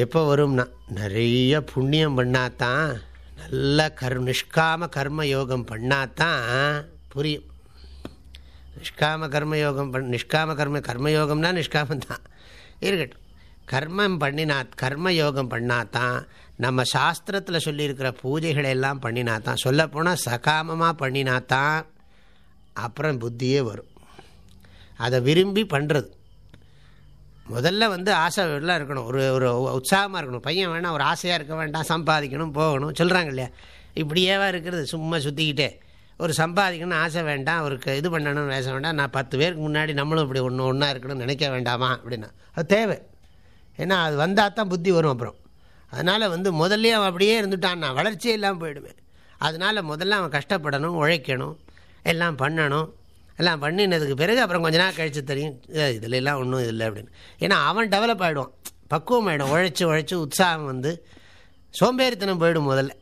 Speaker 1: எப்போ வரும்னா நிறைய புண்ணியம் பண்ணாதான் நல்ல கர் நிஷ்காம கர்ம யோகம் பண்ணாதான் புரியும். நிஷ்காம கர்மயோகம் பண் நிஷ்காம கர்ம கர்மயோகம்னா நிஷ்காமந்தான் இருக்கட்டும். கர்மம் பண்ணினா கர்மயோகம் பண்ணாதான் நம்ம சாஸ்திரத்தில் சொல்லியிருக்கிற பூஜைகளை எல்லாம் பண்ணினாத்தான் சொல்லப்போனால் சகாமமாக பண்ணினாத்தான் அப்புறம் புத்தியே வரும். அதை விரும்பி பண்ணுறது முதல்ல வந்து ஆசை எல்லாம் இருக்கணும். ஒரு ஒரு உற்சாகமாக இருக்கணும். பையன் வேணாம் ஒரு ஆசையாக இருக்க வேண்டாம். சம்பாதிக்கணும் போகணும். சொல்கிறாங்க இல்லையா? இப்படியேவா இருக்கிறது. சும்மா சுற்றிக்கிட்டே ஒரு சம்பாதிக்கணும்னு ஆசை வேண்டாம். அவருக்கு இது பண்ணணும்னு பேச வேண்டாம். நான் பத்து பேருக்கு முன்னாடி நம்மளும் இப்படி ஒன்று ஒன்றா இருக்கணும்னு நினைக்க வேண்டாமா? அப்படின்னா. அது தேவை. ஏன்னா அது வந்தால் தான் புத்தி வரும் அப்புறம். அதனால் வந்து முதல்லே அவன் அப்படியே இருந்துட்டான் நான் வளர்ச்சியே இல்லாமல் போயிடுவேன் அதனால் முதல்ல அவன் கஷ்டப்படணும் உழைக்கணும் எல்லாம் பண்ணணும். எல்லாம் பண்ணினதுக்கு பிறகு அப்புறம் கொஞ்ச நாள் கழித்து தெரியும் இதில் எல்லாம் ஒன்றும் இல்லை அப்படின்னு. ஏன்னா அவன் டெவலப் ஆகிடுவான் பக்குவம் ஆகிடும் உழைச்சி உழைச்சி உற்சாகம் வந்து சோம்பேறித்தனம் போயிடும் முதல்ல.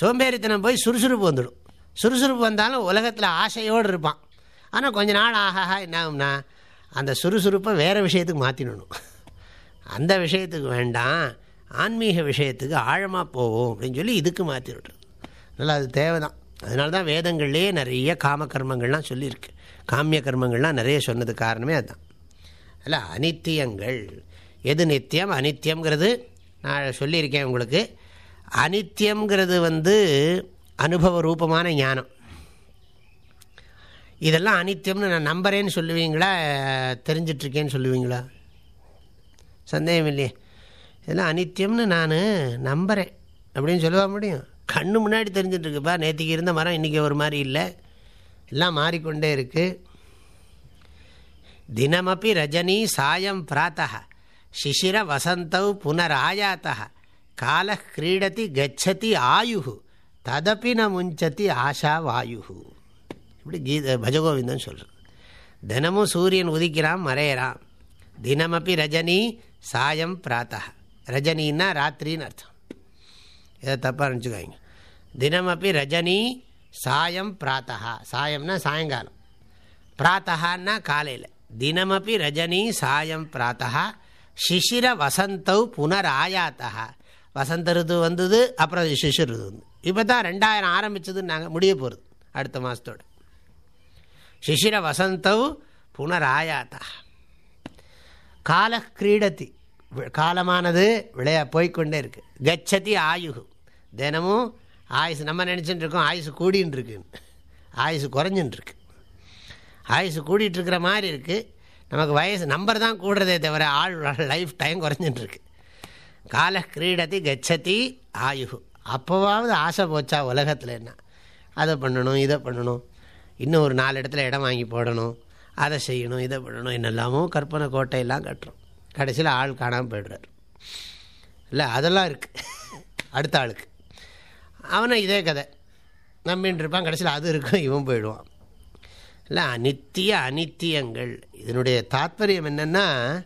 Speaker 1: சோம்பேறித்தனம் போய் சுறுசுறுப்பு வந்துடும். சுறுசுறுப்பு வந்தாலும் உலகத்தில் ஆசையோடு இருப்பான். ஆனால் கொஞ்ச நாள் ஆஹா என்ன ஆகும்னா அந்த சுறுசுறுப்பை வேறு விஷயத்துக்கு மாற்றிடணும் அந்த விஷயத்துக்கு வேண்டாம் ஆன்மீக விஷயத்துக்கு ஆழமாக போவோம் அப்படின்னு சொல்லி இதுக்கு மாற்றி விட்றது நல்லா அது தேவை தான் அதனால தான் வேதங்கள்லேயே நிறைய காம கர்மங்கள்லாம் சொல்லியிருக்கு. காமிய கர்மங்கள்லாம் நிறைய சொன்னது காரணமே அதுதான். அல்ல அனித்தியங்கள். எது நித்தியம்? அனித்தியங்கிறது நான் சொல்லியிருக்கேன் உங்களுக்கு. அனித்தியங்கிறது வந்து அனுபவ ரூபமான ஞானம். இதெல்லாம் அனித்தியம்னு நான் நம்புறேன்னு சொல்லுவீங்களா? தெரிஞ்சிட்ருக்கேன்னு சொல்லுவீங்களா? சந்தேகம் இல்லையே இதெல்லாம் அனித்தியம்னு நான் நம்புகிறேன் அப்படின்னு சொல்லுவா முடியும். கண்ணு முன்னாடி தெரிஞ்சிட்ருக்குப்பா நேற்றுக்கு இருந்த மரம் இன்றைக்கி ஒரு மாதிரி இல்லை. எல்லாம் மாறிக்கொண்டே இருக்குது தினமப்பி ரஜினி சாயம் பிராத்தா சிசிர வசந்தௌ புனராயாத்தா கால கிரீடதி கச்சதி ஆயு ததப்பி ந முஞ்சதி ஆஷா வாயு இப்படி கீத பஜகோவிந்தன் சொல்கிறான் தினமும் சூரியன் உதிக்கிறான் மறையிறான். தினமப்பி ரஜினி சாயம் பிராத்தா. ரஜினின்னா ராத்திரின்னு அர்த்தம். இதை தப்பாக நினச்சிக்காங்க தினமப்பி ரஜினி சாயம் பிராத்தா. சாயம்னா சாயங்காலம். பிராத்தகான்னா காலையில். தினமப்பி ரஜினி சாயம் பிராத்தா. சிசிர வசந்தௌ புனராயாத்தா. வசந்த ருது வந்தது அப்புறம் சிசிர் ருது வந்து. இப்போ தான் ரெண்டாயிரம் ஆரம்பித்ததுன்னு நாங்கள் முடிய போகிறது அடுத்த மாதத்தோட சிசிர வசந்தௌ புனராயாத்தா. கால கிரீடத்தி காலமானது விளையா போய்கொண்டே இருக்குது கச்சதி ஆயுகு. தினமும் ஆயுசு நம்ம நினச்சிட்டு இருக்கோம் ஆயுசு கூடின்னு இருக்குன்னு ஆயுசு குறைஞ்சின்னு ஆயுசு கூடிட்டு இருக்கிற மாதிரி இருக்குது நமக்கு வயசு நம்பர் தான் கூடுறதே தவிர ஆள் லைஃப் டைம் குறைஞ்சிட்டு கால கிரீடத்தி கச்சதி ஆயுகு. அப்போவாவது ஆசை போச்சா உலகத்தில் என்ன? அதை பண்ணணும் இதை பண்ணணும். இன்னும் ஒரு நாலு இடத்துல இடம் வாங்கி போடணும். அதை செய்யணும் இதை பண்ணணும் என்னெல்லாமோ கற்பனை கோட்டையெல்லாம் கட்டுறோம். கடைசியில் ஆள் காணாமல் போய்டுறார். இல்லை அதெல்லாம் இருக்குது அடுத்த ஆளுக்கு. அவனை இதே கதை. நம்பின்னு இருப்பான் கடைசியில் அது இருக்கும் இவன் போயிடுவான். இல்லை அனித்திய அனித்தியங்கள். இதனுடைய தாத்பரியம் என்னென்னா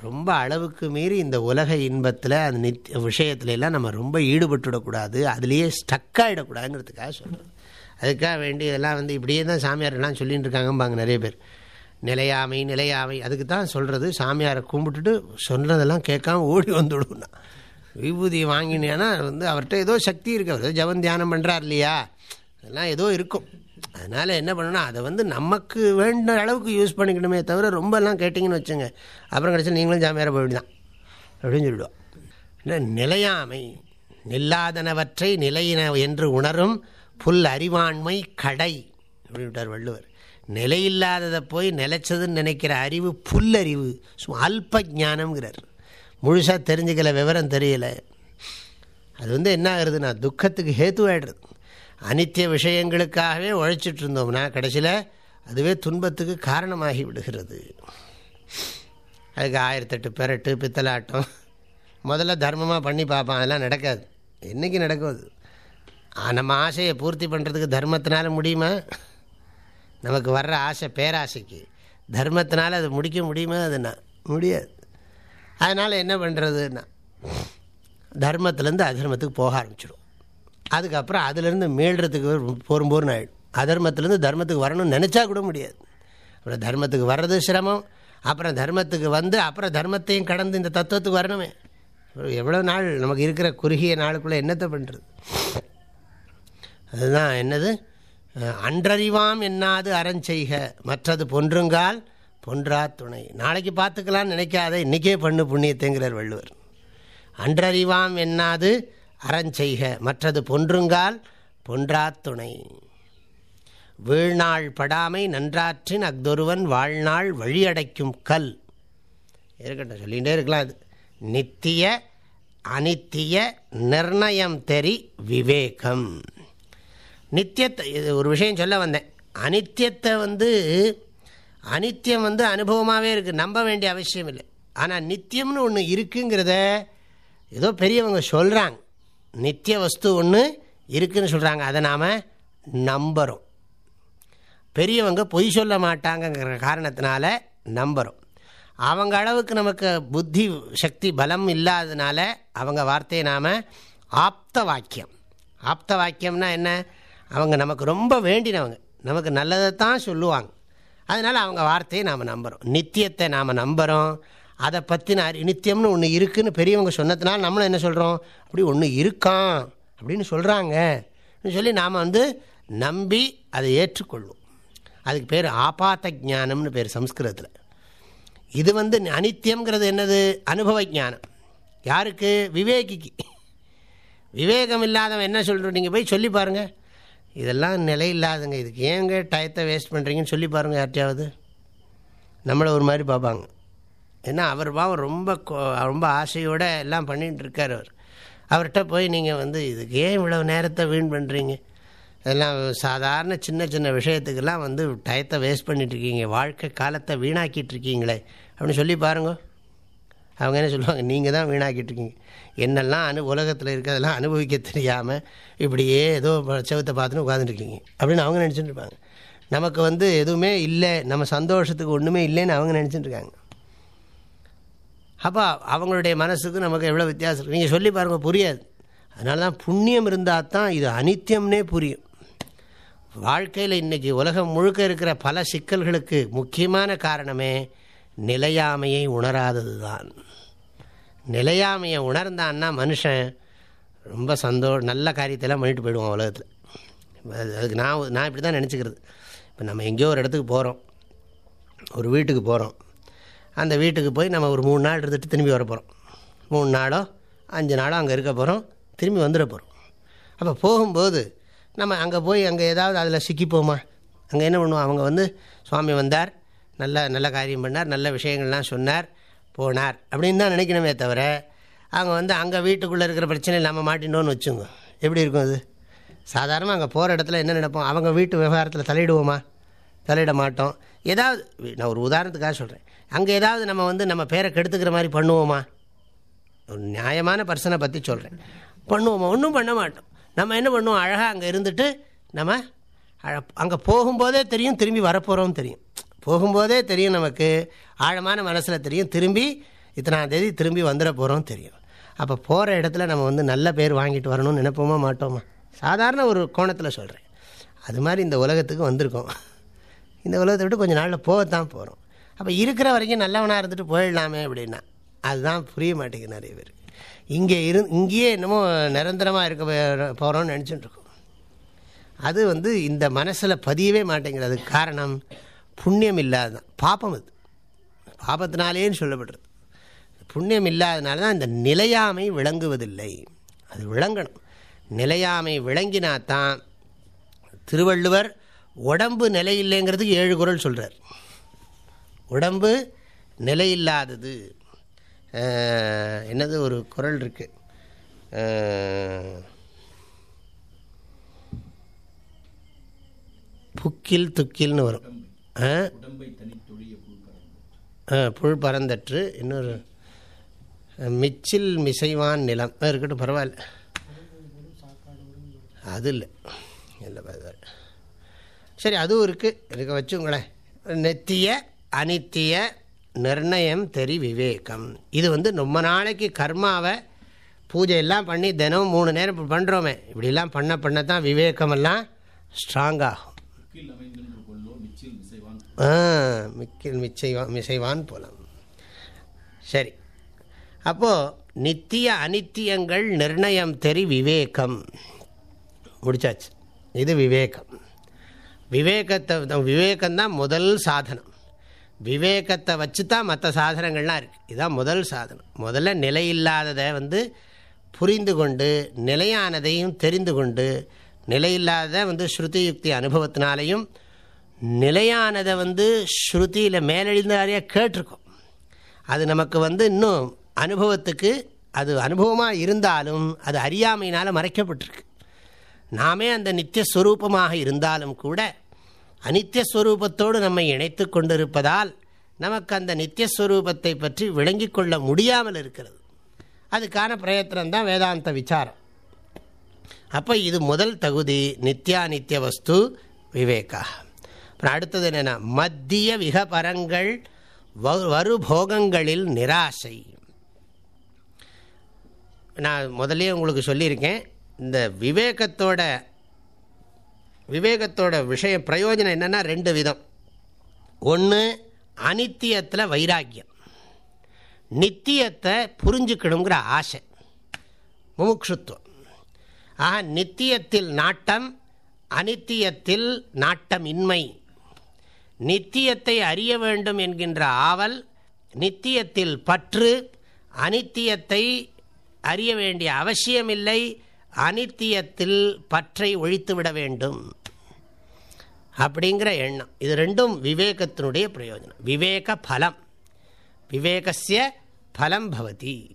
Speaker 1: ரொம்ப அளவுக்கு மீறி இந்த உலக இன்பத்தில் அந்த நித் விஷயத்துல எல்லாம் நம்ம ரொம்ப ஈடுபட்டுவிடக்கூடாது அதுலேயே ஸ்டக் ஆகிடக்கூடாதுங்கிறதுக்காக சொல்கிறேன் அதுக்காக வேண்டி இதெல்லாம் வந்து இப்படியே தான் சாமியாரெல்லாம் சொல்லிகிட்டு இருக்காங்கம்பாங்க நிறைய பேர். நிலையாமை நிலையாமை. அதுக்கு தான் சொல்கிறது சாமியாரை கும்பிட்டுட்டு சொன்னதெல்லாம் கேட்காம ஓடி வந்துவிடும்னா விபூதி வாங்கினேன்னா வந்து அவர்கிட்ட ஏதோ சக்தி இருக்கு. அவர் ஜபம் தியானம் பண்ணுறார் இல்லையா? அதெல்லாம் ஏதோ இருக்கும். அதனால் என்ன பண்ணணும் அதை வந்து நமக்கு வேண்ட அளவுக்கு யூஸ் பண்ணிக்கணுமே தவிர ரொம்பலாம் கேட்டிங்கன்னு வச்சுங்க. அப்புறம் கிடச்சி நீங்களும் ஜாமியாரை போயிடுதான் அப்படின்னு சொல்லிவிடுவோம் இல்லை நிலையாமை. நில்லாதனவற்றை நிலையின என்று உணரும் புல் அறிவாண்மை கடை அப்படின்ட்டார் வள்ளுவர். நிலையில்லாததை போய் நிலைச்சதுன்னு நினைக்கிற அறிவு புல்லறிவு சும்மா அல்ப ஜானம்ங்கிறார் முழுசாக தெரிஞ்சுக்கல விவரம் தெரியல. அது வந்து என்ன ஆகுதுன்னா துக்கத்துக்கு ஹேத்துவாயிடுறது. அனித்திய விஷயங்களுக்காகவே உழைச்சிட்டு இருந்தோம்னா கடைசியில் அதுவே துன்பத்துக்கு காரணமாகி விடுகிறது. அதுக்கு ஆயிரத்தெட்டு பெரட்டு பித்தலாட்டம். முதல்ல தர்மமாக பண்ணி பார்ப்பான் அதெல்லாம் நடக்காது. என்றைக்கு நடக்கும் அது? நம்ம ஆசையை பூர்த்தி பண்ணுறதுக்கு தர்மத்தினால முடியுமா? நமக்கு வர்ற ஆசை பேராசைக்கு. தர்மத்தினால அதை முடிக்க முடியுமா? அதுனா முடியாது. அதனால் என்ன பண்ணுறதுன்னா தர்மத்துலேருந்து அதர்மத்துக்கு போக ஆரம்பிச்சிடும் அதுக்கப்புறம் அதுலேருந்து மீள்றதுக்கு போரும் போர்னு ஆகிடும் அதர்மத்துலேருந்து தர்மத்துக்கு வரணும்னு நினச்சா கூட முடியாது. அப்புறம் தர்மத்துக்கு வர்றது சிரமம். அப்புறம் தர்மத்துக்கு வந்து அப்புறம் தர்மத்தையும் கடந்து இந்த தத்துவத்துக்கு வரணுமே. எவ்வளோ நாள் நமக்கு இருக்கிற குறுகிய நாளுக்குள்ளே என்னத்தை பண்ணுறது அதுதான் என்னது? அன்றறிவாம் என்னாது அறஞ்செய்க. மற்றது பொன்றுங்கால் பொன்றா துணை. நாளைக்கு பார்த்துக்கலான்னு நினைக்காத இன்றைக்கே பண்ணு புண்ணியத்தேங்கிறார் வள்ளுவர். அன்றறிவாம் என்னாது அறஞ்செய்க. மற்றது பொன்றுங்கால் பொன்றா துணை. வீழ்நாள் படாமை நன்றாற்றின் அக்தொருவன் வாழ்நாள் வழியடைக்கும் கல். இருக்கட்டும் சொல்லிகிட்டே இருக்கலாம் அது. நித்திய அனித்திய நிர்ணயம் தெரி விவேகம். நித்தியத்தை இது ஒரு விஷயம் சொல்ல வந்தேன். அனித்தியத்தை வந்து அனித்தியம் வந்து அனுபவமாகவே இருக்குது நம்ப வேண்டிய அவசியம் இல்லை. ஆனால் நித்தியம்னு ஒன்று இருக்குங்கிறத ஏதோ பெரியவங்க சொல்கிறாங்க நித்திய வஸ்து ஒன்று இருக்குதுன்னு சொல்கிறாங்க அதை நாம் நம்புகிறோம் பெரியவங்க பொய் சொல்ல மாட்டாங்கங்கிற காரணத்தினால நம்புகிறோம் அவங்க அளவுக்கு நமக்கு புத்தி சக்தி பலம் இல்லாததுனால அவங்க வார்த்தையை நாம் ஆப்த வாக்கியம். ஆப்த வாக்கியம்னா என்ன? அவங்க நமக்கு ரொம்ப வேண்டினவங்க. நமக்கு நல்லதை தான் சொல்லுவாங்க. அதனால் அவங்க வார்த்தையை நாம் நம்புகிறோம் நித்தியத்தை நாம் நம்புகிறோம் அதை பற்றின நித்தியம்னு ஒன்று இருக்குதுன்னு பெரியவங்க சொன்னதுனால நம்மளும் என்ன சொல்கிறோம் அப்படி ஒன்று இருக்கான் அப்படின்னு சொல்கிறாங்க சொல்லி நாம் வந்து நம்பி அதை ஏற்றுக்கொள்வோம். அதுக்கு பேர் ஆபாத்த ஜானம்னு பேர் சம்ஸ்கிருதத்தில். இது வந்து அனித்தியங்கிறது என்னது? அனுபவ ஜானம் யாருக்கு? விவேகிக்கு. விவேகம் இல்லாதவன் என்ன சொல்கிறோம் நீங்கள் போய் சொல்லி பாருங்கள் இதெல்லாம் நிலை இல்லாதுங்க இதுக்கு ஏங்க டயத்தை வேஸ்ட் பண்ணுறீங்கன்னு சொல்லி பாருங்கள் யார்ட்டையாவது. நம்மளை ஒரு மாதிரி பார்ப்பாங்க. ஏன்னா அவர் பாவம் ரொம்ப ரொம்ப ஆசையோடு எல்லாம் பண்ணிகிட்டு இருக்கார் அவர். அவர்கிட்ட போய் நீங்கள் வந்து இதுக்கு ஏன் இவ்வளோ நேரத்தை வீண் பண்ணுறீங்க இதெல்லாம் சாதாரண சின்ன சின்ன விஷயத்துக்கெல்லாம் வந்து டயத்தை வேஸ்ட் பண்ணிட்டுருக்கீங்க வாழ்க்கை காலத்தை வீணாக்கிட்டு இருக்கீங்களே. அப்படின்னு சொல்லி பாருங்க. அவங்க என்ன சொல்லுவாங்க? நீங்கள் தான் வீணாக்கிட்டு இருக்கீங்க. என்னெல்லாம் அனு உலகத்தில் இருக்கிறதெல்லாம் அனுபவிக்க தெரியாமல் இப்படியே ஏதோ செவத்தை பார்த்துன்னு உட்காந்துருக்கீங்க அப்படின்னு அவங்க நினச்சிட்டு இருப்பாங்க. நமக்கு வந்து எதுவுமே இல்லை. நம்ம சந்தோஷத்துக்கு ஒன்றுமே இல்லைன்னு அவங்க நினச்சிட்டு இருக்காங்க. அப்போ அவங்களுடைய மனசுக்கு நமக்கு எவ்வளோ வித்தியாசம் இருக்குது நீங்கள் சொல்லி பாருங்கள் புரியாது. அதனால தான் புண்ணியம் இருந்தால் தான் இது அனித்தியம்னே புரியும். வாழ்க்கையில் இன்றைக்கி உலகம் முழுக்க இருக்கிற பல சிக்கல்களுக்கு முக்கியமான காரணமே நிலையாமையை உணராதது தான் நிலையாமையை உணர்ந்தான்னா மனுஷன் ரொம்ப சந்தோ நல்ல காரியத்தெல்லாம் பண்ணிட்டு போயிடுவான் உலகத்தில். அதுக்கு நான் நான் இப்படி தான் நினச்சிக்கிறது. இப்போ நம்ம எங்கேயோ ஒரு இடத்துக்கு போகிறோம் ஒரு வீட்டுக்கு போகிறோம் அந்த வீட்டுக்கு போய் நம்ம ஒரு மூணு நாள் இருந்துட்டு திரும்பி வர போகிறோம் மூணு நாளோ அஞ்சு நாளோ அங்கே இருக்க போகிறோம் திரும்பி வந்துட போகிறோம் அப்போ போகும்போது நம்ம அங்கே போய் அங்கே ஏதாவது அதில் சிக்கிப்போமா? அங்கே என்ன பண்ணுவோம்? அவங்க வந்து சுவாமி வந்தார். நல்ல நல்ல காரியம் பண்ணார். நல்ல விஷயங்கள்லாம் சொன்னார். போனார் அப்படின்னு தான் நினைக்கணுமே தவிர அவங்க வந்து அங்கே வீட்டுக்குள்ளே இருக்கிற பிரச்சனை நம்ம மாட்டினோன்னு வச்சுங்க. எப்படி இருக்கும் அது? சாதாரணமாக அங்கே போகிற இடத்துல என்ன நினைப்போம்? அவங்க வீட்டு விவகாரத்தில் தலையிடுவோமா? தலையிட மாட்டோம். ஏதாவது நான் ஒரு உதாரணத்துக்காக சொல்கிறேன் அங்கே ஏதாவது நம்ம வந்து நம்ம பேரை கெடுத்துக்கிற மாதிரி பண்ணுவோமா? ஒரு நியாயமான பர்சனை பற்றி சொல்கிறேன் பண்ணுவோமா? ஒன்றும் பண்ண மாட்டோம். நம்ம என்ன பண்ணுவோம்? அழகாக அங்கே இருந்துட்டு நம்ம அங்கே போகும்போதே தெரியும் திரும்பி வரப்போகிறோம் தெரியும். போகும்போதே தெரியும் நமக்கு. ஆழமான மனசில் தெரியும். திரும்பி இத்தனாம் தேதி திரும்பி வந்துட போகிறோம் தெரியும். அப்போ போகிற இடத்துல நம்ம வந்து நல்ல பேர் வாங்கிட்டு வரணும்னு நினைப்போமா மாட்டோமா? சாதாரண ஒரு கோணத்தில் சொல்கிறேன் அது மாதிரி இந்த உலகத்துக்கு வந்திருக்கோம். இந்த உலகத்தை விட்டு கொஞ்சம் நாளில் போகத்தான் போகிறோம் அப்போ இருக்கிற வரைக்கும் நல்லவனாக இருந்துட்டு போயிடலாமே அப்படின்னா அதுதான் புரிய மாட்டேங்குது நிறைய பேர். இங்கே இரு இங்கேயே என்னமோ நிரந்தரமாக இருக்க போகிறோம்னு நினச்சிட்டு இருக்கோம். அது வந்து இந்த மனசில் பதியவே மாட்டேங்கிறதுக்கு காரணம் புண்ணியம் இல்லாததான் பாப்பம் அது. பாபத்தினாலேன்னு சொல்லப்படுறது. புண்ணியம் இல்லாதனால தான் இந்த நிலையாமை விளங்குவதில்லை. அது விளங்கணும். நிலையாமை விளங்கினாத்தான் திருவள்ளுவர் உடம்பு நிலையில்லைங்கிறதுக்கு ஏழு குரல் சொல்கிறார் உடம்பு நிலையில்லாதது. என்னது ஒரு குரல் இருக்குது புக்கில் துக்கில்னு வரும். புல் பறந்தற்று. இன்னொரு மிச்சில் மிசைவான் நிலம். இருக்கட்டும் பரவாயில்ல. அது இல்லை. இல்லை பரவாயில்ல. சரி அதுவும் இருக்குது இருக்க வச்சுங்களேன் நெத்திய அனித்திய நிர்ணயம் தெரி விவேகம். இது வந்து ரொம்ப நாளைக்கு கர்மாவை பூஜை எல்லாம் பண்ணி தினமும் மூணு நேரம் இப்படி பண்ணுறோமே இப்படிலாம் பண்ண பண்ண தான் விவேகமெல்லாம் ஸ்ட்ராங் ஆகும். மிக்கில் மிச்சைவான் மிசைவான் போலாம். சரி. அப்போது நித்திய அனித்தியங்கள் நிர்ணயம் தெரி விவேகம். முடிச்சாச்சு. இது விவேகம். விவேகத்தை விவேகம்தான் முதல் சாதனம். விவேகத்தை வச்சு தான் மற்ற சாதனங்கள்லாம் இருக்குது இதுதான் முதல் சாதனம். முதல்ல நிலையில்லாததை வந்து புரிந்து கொண்டு நிலையானதையும் தெரிந்து கொண்டு நிலையில்லாததை வந்து ஸ்ருதி யுக்தி அனுபவத்தினாலையும் நிலையானதை வந்து ஸ்ருதியில் மேலெழுந்தாரியாக கேட்டிருக்கோம். அது நமக்கு வந்து இன்னும் அனுபவத்துக்கு அது அனுபவமாக இருந்தாலும் அது அறியாமையினால் மறைக்கப்பட்டிருக்கு. நாமே அந்த நித்தியஸ்வரூபமாக இருந்தாலும் கூட அனித்தியஸ்வரூபத்தோடு நம்மை இணைத்து கொண்டிருப்பதால் நமக்கு அந்த நித்தியஸ்வரூபத்தை பற்றி விளங்கி கொள்ள முடியாமல் இருக்கிறது. அதுக்கான பிரயத்தனம் தான் வேதாந்த விசாரம். அப்போ இது முதல் தகுதி நித்யா நித்திய வஸ்து விவேகா. அப்புறம் அடுத்தது என்னென்னா மத்திய விகபரங்கள் வ- வரு போகங்களில் நிராசை. நான் முதலே உங்களுக்கு சொல்லியிருக்கேன் இந்த விவேகத்தோட விவேகத்தோட விஷய பிரயோஜனம் என்னென்னா ரெண்டு விதம். ஒன்று அனித்தியத்தில் வைராக்கியம். நித்தியத்தை புரிஞ்சுக்கணுங்கிற ஆசை. முமுட்சுத்துவம் ஆக நித்தியத்தில் நாட்டம் அனித்தியத்தில் நாட்டமின்மை. நித்தியத்தை அறிய வேண்டும் என்கின்ற ஆவல் நித்தியத்தில் பற்று அனித்தியத்தை அறிய வேண்டிய அவசியமில்லை அனித்தியத்தில் பற்றை ஒழித்துவிட வேண்டும். அப்படிங்கிற எண்ணம். இது ரெண்டும் விவேகத்தினுடைய பிரயோஜனம். விவேக பலம். விவேகசிய பலம் பவதி.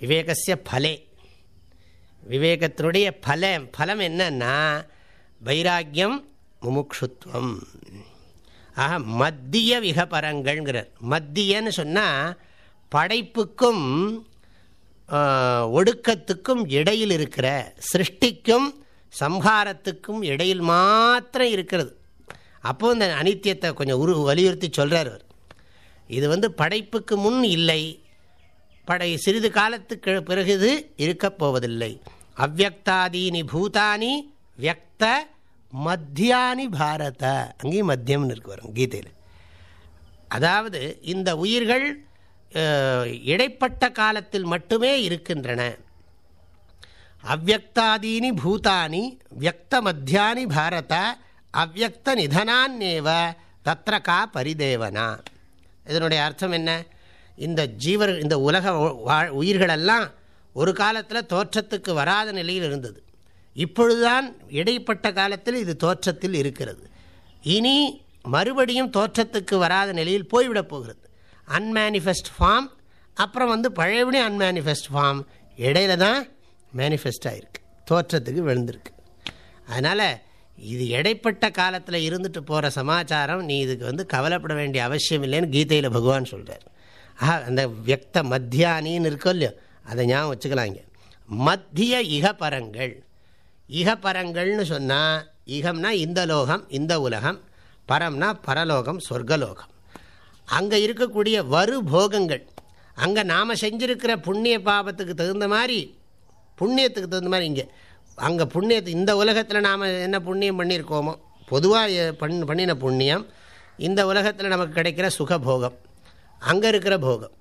Speaker 1: விவேகசிய பலே. விவேகத்தினுடைய பலம் பலம் என்னன்னா வைராக்கியம் முமுக்ஷுத்வம் ஆக மத்திய விகபரங்கள்ங்கிறார். மத்தியன்னு சொன்னால் படைப்புக்கும் ஒடுக்கத்துக்கும் இடையில் இருக்கிற சிருஷ்டிக்கும் சம்ஹாரத்துக்கும் இடையில் மாத்திரம் இருக்கிறது. அப்போ இந்த அனித்தியத்தை கொஞ்சம் உரு வலியுறுத்தி சொல்கிறார் அவர். இது வந்து படைப்புக்கு முன் இல்லை. படை சிறிது காலத்துக்கு பிறகு இது இருக்கப் போவதில்லை. அவ்வக்தாதீனி பூதானி வியக்த மத்தியானி பாரத. அங்கேயும் மத்தியம்னு இருக்கு வரும் கீதையில். அதாவது இந்த உயிர்கள் இடைப்பட்ட காலத்தில் மட்டுமே இருக்கின்றன. அவ்வக்தாதீனி பூதானி வியக்த மத்தியானி பாரத அவ்வக்த நிதனான்னேவ தத்ரகா பரிதேவனா. இதனுடைய அர்த்தம் என்ன? இந்த ஜீவர் இந்த உலக உயிர்களெல்லாம் ஒரு காலத்தில் தோற்றத்துக்கு வராத நிலையில் இருந்தது. இப்பொழுதுதான் இடைப்பட்ட காலத்தில் இது தோற்றத்தில் இருக்கிறது. இனி மறுபடியும் தோற்றத்துக்கு வராத நிலையில் போய்விடப் போகிறது. அன்மேனிஃபெஸ்ட் ஃபார்ம் அப்புறம் வந்து பழையபடியும் அன்மேனிஃபெஸ்ட் ஃபார்ம் இடையில தான் மேனிஃபெஸ்ட் ஆகிருக்கு தோற்றத்துக்கு விழுந்திருக்கு. அதனால் இது இடைப்பட்ட காலத்தில் இருந்துட்டு போகிற சமாச்சாரம் நீ இதுக்கு வந்து கவலைப்பட வேண்டிய அவசியம் இல்லைன்னு கீதையில் பகவான் சொல்கிறார் ஆஹா அந்த வியக்த மத்தியானின்னு இருக்கோ இல்லையோ அதை ஞாபகம் வச்சுக்கலாம் மத்திய இகபரங்கள் இகபரங்கள்னு சொன்னால் இகம்னா இந்த லோகம் இந்த உலகம் பரம்னா பரலோகம் சொர்க்கலோகம். அங்கே இருக்கக்கூடிய வரு போகங்கள் அங்கே நாம் செஞ்சுருக்கிற புண்ணிய பாபத்துக்கு தகுந்த மாதிரி புண்ணியத்துக்கு தகுந்த மாதிரி இங்கே அங்கே புண்ணியத்து இந்த உலகத்தில் நாம் என்ன புண்ணியம் பண்ணியிருக்கோமோ பொதுவாக பண் பண்ணின புண்ணியம் இந்த உலகத்தில் நமக்கு கிடைக்கிற சுகபோகம் அங்கே இருக்கிற போகம்.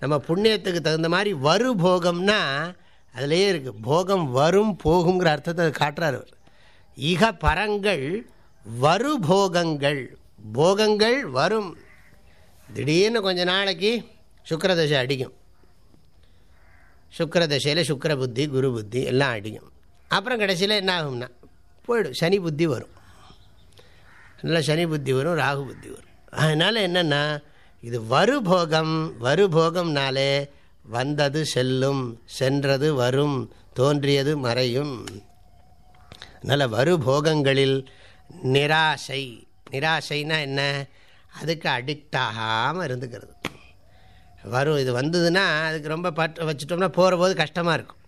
Speaker 1: நம்ம புண்ணியத்துக்கு தகுந்த மாதிரி வரு போகம்னா அதுலேயே இருக்குது போகம் வரும் போகுங்கிற அர்த்தத்தை அது காட்டுறார் அவர். இக பரங்கள் வரு போகங்கள். போகங்கள் வரும். திடீர்னு கொஞ்ச நாளைக்கு சுக்கரதசை அடிக்கும். சுக்கரதசையில் சுக்கர புத்தி குரு புத்தி எல்லாம் அடிக்கும். அப்புறம் கடைசியில் என்ன ஆகும்னா போயிடும். சனி புத்தி வரும். நல்லா சனி புத்தி வரும் ராகு புத்தி வரும். அதனால் என்னென்னா இது வருபோகம் வருபோகம்னாலே வந்தது செல்லும் சென்றது வரும் தோன்றியது மறையும். அதனால் வருபோகங்களில் நிராசை நிராசைனா என்ன? அதுக்கு அடிக்ட் ஆகாமல் இருந்துக்கிறது. வரும் இது வந்ததுன்னா அதுக்கு ரொம்ப பற்று வச்சுட்டோம்னா போகிற போது கஷ்டமாக இருக்கும்.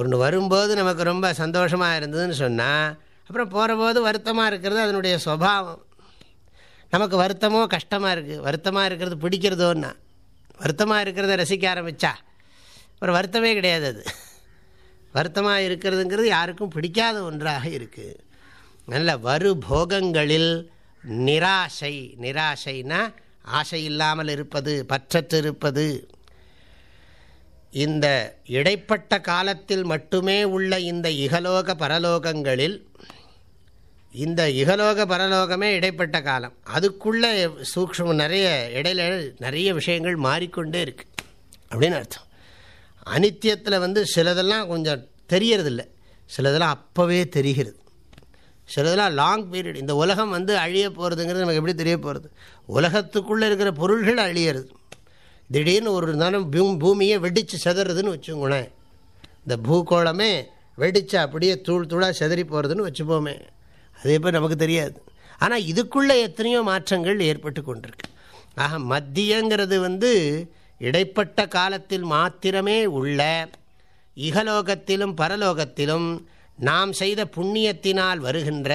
Speaker 1: ஒன்று வரும்போது நமக்கு ரொம்ப சந்தோஷமாக இருந்ததுன்னு சொன்னால் அப்புறம் போகிற போது வருத்தமாக இருக்கிறது அதனுடைய சுவாவம். நமக்கு வருத்தமோ கஷ்டமாக இருக்குது வருத்தமாக இருக்கிறது பிடிக்கிறதோன்னா. வருத்தமாக இருக்கிறத ரசிக்க ஆரம்பித்தா ஒரு வருத்தமே கிடையாது அது. வருத்தமாக இருக்கிறதுங்கிறது யாருக்கும் பிடிக்காத ஒன்றாக இருக்குது நல்ல வரு போகங்களில் நிராசை நிராசைனா ஆசை இல்லாமல் இருப்பது பற்றற்று இருப்பது. இந்த இடைப்பட்ட காலத்தில் மட்டுமே உள்ள இந்த இகலோக பரலோகங்களில் இந்த இகலோக பரலோகமே இடைப்பட்ட காலம். அதுக்குள்ளே சூக்ஷம் நிறைய இடையில நிறைய விஷயங்கள் மாறிக்கொண்டே இருக்குது அப்படின்னு அர்த்தம். அனித்தியத்தில் வந்து சிலதெல்லாம் கொஞ்சம் தெரியறதில்ல. சிலதெல்லாம் அப்போவே தெரிகிறது. சிலதெல்லாம் லாங் பீரியட் இந்த உலகம் வந்து அழிய போகிறதுங்கிறது நமக்கு எப்படி தெரிய போகிறது உலகத்துக்குள்ளே இருக்கிற பொருள்கள் அழியிறது. திடீர்னு ஒரு நாளும் பூ பூமியை வெடித்து செதறதுன்னு வச்சுக்கோங்களேன். இந்த பூகோளமே வெடித்து அப்படியே தூள் தூளாக செதறி போகிறதுன்னு வச்சுப்போமே. அதே போய் நமக்கு தெரியாது. ஆனால் இதுக்குள்ளே எத்தனையோ மாற்றங்கள் ஏற்பட்டு கொண்டிருக்கு. ஆக மத்தியங்கிறது வந்து இடைப்பட்ட காலத்தில் மாத்திரமே உள்ள இகலோகத்திலும் பரலோகத்திலும் நாம் செய்த புண்ணியத்தினால் வருகின்ற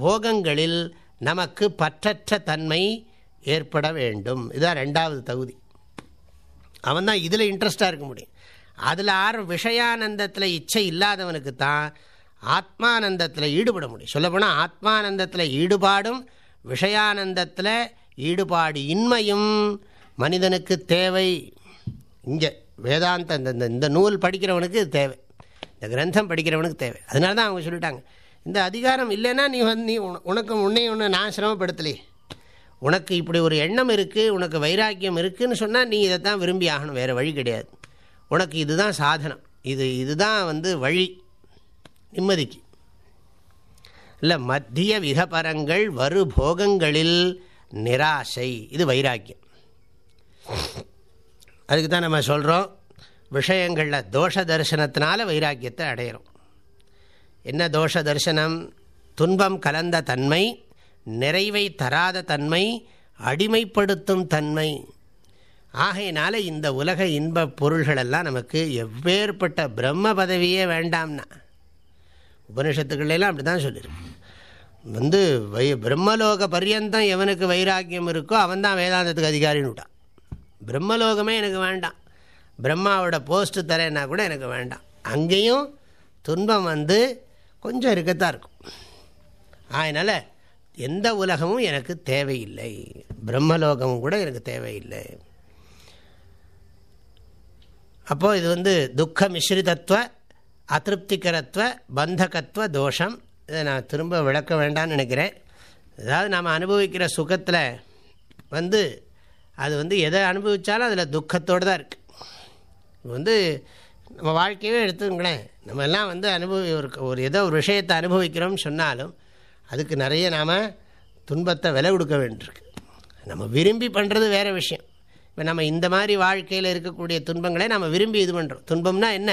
Speaker 1: போகங்களில் நமக்கு பற்றற்ற தன்மை ஏற்பட வேண்டும். இதுதான் ரெண்டாவது தகுதி. அவன் தான் இதில் இன்ட்ரெஸ்டாக இருக்க முடியும். அதில் ஆறு விஷயானந்தத்தில் இச்சை இல்லாதவனுக்கு தான் ஆத்மானந்தத்தில் ஈடுபட முடியும். சொல்லப்போனால் ஆத்மானந்தத்தில் ஈடுபாடும் விஷயானந்தத்தில் ஈடுபாடு இன்மையும் மனிதனுக்கு தேவை. இங்கே வேதாந்த இந்த இந்த நூல் படிக்கிறவனுக்கு தேவை. இந்த கிரந்தம் படிக்கிறவனுக்கு தேவை. அதனால தான் அவங்க சொல்லிட்டாங்க. இந்த அதிகாரம் இல்லைன்னா நீ வந்து நீ உனக்கு உன்னை ஒன்று நான் சிரமப்படுத்தலையே. உனக்கு இப்படி ஒரு எண்ணம் இருக்குது உனக்கு வைராக்கியம் இருக்குதுன்னு சொன்னால் நீ இதை தான் விரும்பி ஆகணும். வேறு வழி கிடையாது. உனக்கு இதுதான் சாதனம். இது இதுதான் வந்து வழி. நிம்மதிக்கு. இல்லை மத்திய விதபரங்கள் வரு போகங்களில் நிராசை. இது வைராக்கியம். அதுக்கு தான் நம்ம சொல்கிறோம் விஷயங்களில் தோஷ தரிசனத்தினால வைராக்கியத்தை அடையிறோம். என்ன தோஷ தரிசனம்? துன்பம் கலந்த தன்மை நிறைவை தராத தன்மை அடிமைப்படுத்தும் தன்மை. ஆகையினால இந்த உலக இன்ப பொருள்களெல்லாம் நமக்கு எவ்வேற்பட்ட பிரம்ம பதவியே வேண்டாம்னா. உபனிஷத்துக்கள்லாம் அப்படி தான் சொல்லியிருக்கு வந்து வை பிரம்மலோக பர்யந்தம் எவனுக்கு வைராக்கியம் இருக்கோ அவன் தான் வேதாந்தத்துக்கு அதிகாரின்னு விட்டான். பிரம்மலோகமே எனக்கு வேண்டாம். பிரம்மாவோட போஸ்ட்டு தரேன்னா கூட எனக்கு வேண்டாம். அங்கேயும் துன்பம் வந்து கொஞ்சம் இருக்கத்தான் இருக்கும். அதனால் எந்த உலகமும் எனக்கு தேவையில்லை. பிரம்மலோகமும் கூட எனக்கு தேவையில்லை. அப்போது இது வந்து துக்க மிஸ்ரிதத்துவ அதிருப்திகரத்துவ பந்தகத்துவ தோஷம். இதை நான் திரும்ப விளக்க வேண்டாம்னு நினைக்கிறேன். அதாவது நாம் அனுபவிக்கிற சுகத்தில் வந்து அது வந்து எதை அனுபவித்தாலும் அதில் துக்கத்தோடு தான் இருக்குது வந்து நம்ம வாழ்க்கையவே எடுத்துங்களேன் நம்ம எல்லாம் வந்து அனுபவி ஒரு ஒரு ஏதோ ஒரு விஷயத்தை அனுபவிக்கிறோம்னு சொன்னாலும் அதுக்கு நிறைய நாம் துன்பத்தை விலை கொடுக்க வேண்டியிருக்கு. நம்ம விரும்பி பண்ணுறது வேறு விஷயம். இப்போ நம்ம இந்த மாதிரி வாழ்க்கையில் இருக்கக்கூடிய துன்பங்களை நம்ம விரும்பி இது பண்ணுறோம் துன்பம்னா என்ன?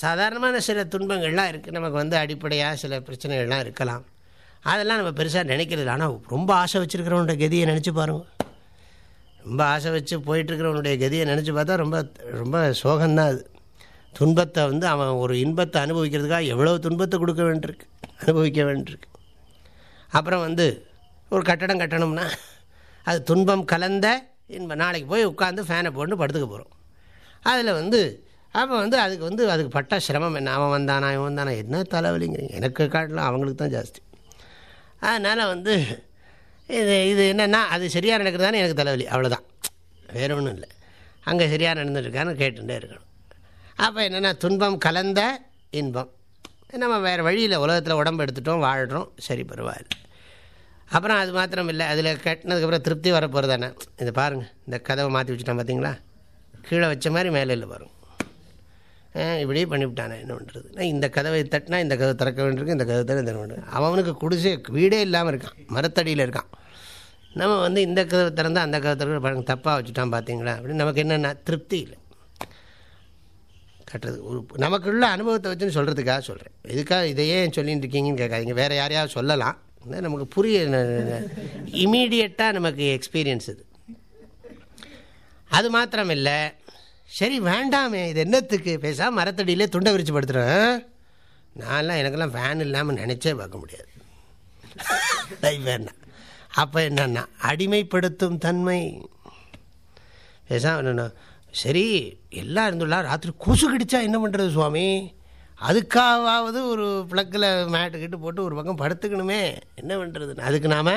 Speaker 1: சாதாரணமான சில துன்பங்கள்லாம் இருக்குது நமக்கு வந்து அடிப்படையாக சில பிரச்சனைகள்லாம் இருக்கலாம். அதெல்லாம் நம்ம பெருசாக நினைக்கிறது ஆனால் ரொம்ப ஆசை வச்சுருக்கிறவனுடைய கதியை நினச்சி பாருங்கள் ரொம்ப ஆசை வச்சு போயிட்டுருக்கிறவனுடைய கதியை நினச்சி பார்த்தா ரொம்ப ரொம்ப சோகம்தான் அது. துன்பத்தை வந்து அவன் ஒரு இன்பத்தை அனுபவிக்கிறதுக்காக எவ்வளோ துன்பத்தை கொடுக்க வேண்டியிருக்கு. அனுபவிக்க வேண்டியிருக்கு. அப்புறம் வந்து ஒரு கட்டடம் கட்டணும்னா அது துன்பம் கலந்த இன்பம் நாளைக்கு போய் உட்காந்து ஃபேனை போட்டு படுத்துக்க போகிறோம் அதில் வந்து அப்போ வந்து அதுக்கு வந்து அதுக்கு பட்ட சிரமம் என்ன? அவன் வந்தானா இவன் வந்தானா? என்ன தலைவலிங்கிறீங்க? எனக்கு காட்டலாம் அவங்களுக்கு தான் ஜாஸ்தி. அதனால் வந்து இது இது என்னென்னா அது சரியாக நடக்கிறதானே எனக்கு தலைவலி. அவ்வளோதான் வேறு ஒன்றும் இல்லை. அங்கே சரியாக நடந்துட்டுருக்கான்னு கேட்டுகிட்டே இருக்கணும். அப்போ என்னென்னா துன்பம் கலந்த இன்பம். நம்ம வேறு வழியில் உலகத்தில் உடம்பு எடுத்துட்டோம் வாழ்கிறோம் சரி பரவாயில்ல. அப்புறம் அது மாத்திரம் இல்லை. அதில் கட்டினதுக்கப்புறம் திருப்தி வரப்போகிறதானே இதை பாருங்கள் இந்த கதவை மாற்றி வச்சுட்டான் பார்த்தீங்களா கீழே வச்ச மாதிரி மேலே இல்லை பாருங்கள் இப்படியே பண்ணிவிட்டானே என்ன பண்ணுறது நான் இந்த கதவை தட்டினா இந்த கதவை திறக்க வேண்டியிருக்கு இந்த கதவை திறக்க வேண்டியது அவனுக்கு குடிசை வீடே இல்லாமல் இருக்கான் மரத்தடியில் இருக்கான். நம்ம வந்து இந்த கதவை திறந்தால் அந்த கதவை திறக்க பழங்க தப்பாக வச்சுட்டான் பார்த்தீங்களா அப்படின்னு நமக்கு என்னென்ன திருப்தி இல்லை. கட்டுறது ஒரு நமக்குள்ள அனுபவத்தை வச்சுன்னு சொல்கிறதுக்காக சொல்கிறேன் எதுக்காக இதையே சொல்லிட்டு இருக்கீங்கன்னு கேட்காதீங்க. வேறு யாரையாவது சொல்லலாம். நமக்கு புரிய இமீடியட்டாக நமக்கு எக்ஸ்பீரியன்ஸ் இது. அது மாத்திரம் இல்லை சரி வேண்டாமே. இது என்னத்துக்கு? பேசாமல் மரத்தடியிலே துண்டை விரிச்சு படுத்துறேன். நான்லாம் எனக்கெல்லாம் ஃபேன் இல்லாமல் நினச்சே பார்க்க முடியாது. வேண்டாம் அப்போ என்னன்னா அடிமைப்படுத்தும் தன்மை. பேசாம சரி எல்லாம் இருந்துள்ளா ராத்திரி கொசு கடிச்சா என்ன பண்ணுறது சுவாமி? அதுக்காவது ஒரு பிளக்கில் மேட்டு கிட்டு போட்டு ஒரு பக்கம் படுத்துக்கணுமே. என்ன பண்ணுறது அதுக்கு நாம்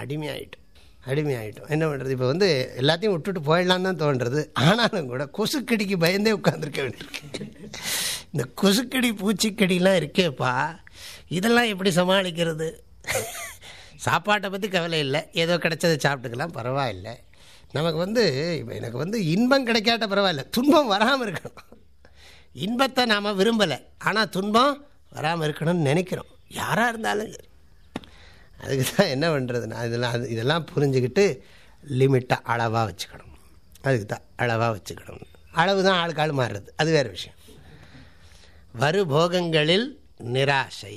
Speaker 1: அடிமையாயிட்டோம். அடிமையாயிட்டோம். என்ன பண்ணுறது இப்போ வந்து எல்லாத்தையும் விட்டுட்டு போயிடலாம் தான் தோன்றது. ஆனாலும் கூட கொசுக்கடிக்கு பயந்தே உட்காந்துருக்க வேண்டியிருக்கு. இந்த கொசுக்கடி பூச்சிக்கடிலாம் இருக்கேப்பா. இதெல்லாம் எப்படி சமாளிக்கிறது? சாப்பாட்டை பற்றி கவலை இல்லை. ஏதோ கிடைச்சதை சாப்பிட்டுக்கலாம். பரவாயில்லை. நமக்கு வந்து இப்போ எனக்கு வந்து இன்பம் கிடைக்காட்ட பரவாயில்ல. துன்பம் வராமல் இருக்கணும். இன்பத்தை நாம் விரும்பலை. ஆனால் துன்பம் வராமல் இருக்கணும்னு நினைக்கிறோம். யாராக இருந்தாலும் சரி. அதுக்கு தான் என்ன பண்ணுறதுன்னா இதெல்லாம் அது இதெல்லாம் புரிஞ்சுக்கிட்டு லிமிட்டாக அளவாக வச்சுக்கணும். அதுக்கு தான் அளவாக வச்சுக்கணும். அளவு தான் ஆளுக்கு ஆள் மாறுறது. அது வேறு விஷயம். வரு போகங்களில் நிராசை.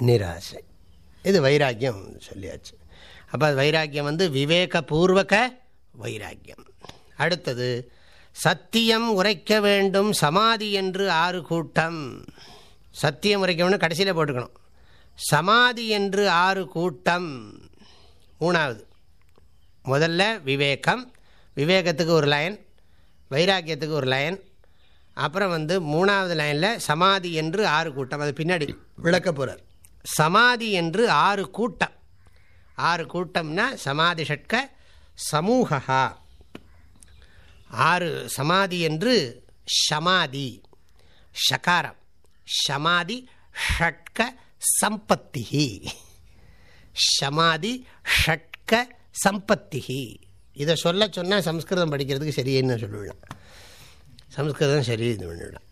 Speaker 1: நிராசை. இது வைராக்கியம் சொல்லியாச்சு. அப்போ வைராக்கியம் வந்து விவேகபூர்வக வைராக்கியம். அடுத்தது சத்தியம் உரைக்க வேண்டும் சமாதி என்று ஆறு கூட்டம். சத்தியம் உரைக்கணும்னு கடைசியில் போட்டுக்கணும். சமாதி என்று ஆறு கூட்டம். மூணாவது. முதல்ல விவேகம் விவேகத்துக்கு ஒரு லைன் வைராக்கியத்துக்கு ஒரு லைன் அப்புறம் வந்து மூணாவது லைனில் சமாதி என்று ஆறு கூட்டம். அது பின்னாடி. விளக்க போகிறார் சமாதி என்று ஆறு கூட்டம். ஆறு கூட்டம்னா சமாதி ஷட்க சமூகா ஆறு சமாதி என்று ஷமாதி ஷகாரம். ஷமாதி ஷட்க சம்பத்தி சமாதி ஷட்க சம்பத்தி இதை சொல்ல சொன்னால் சம்ஸ்கிருதம் படிக்கிறதுக்கு சரின்னு சொல்லிவிடலாம் சம்ஸ்கிருதம் சரி இது பண்ணிவிடலாம்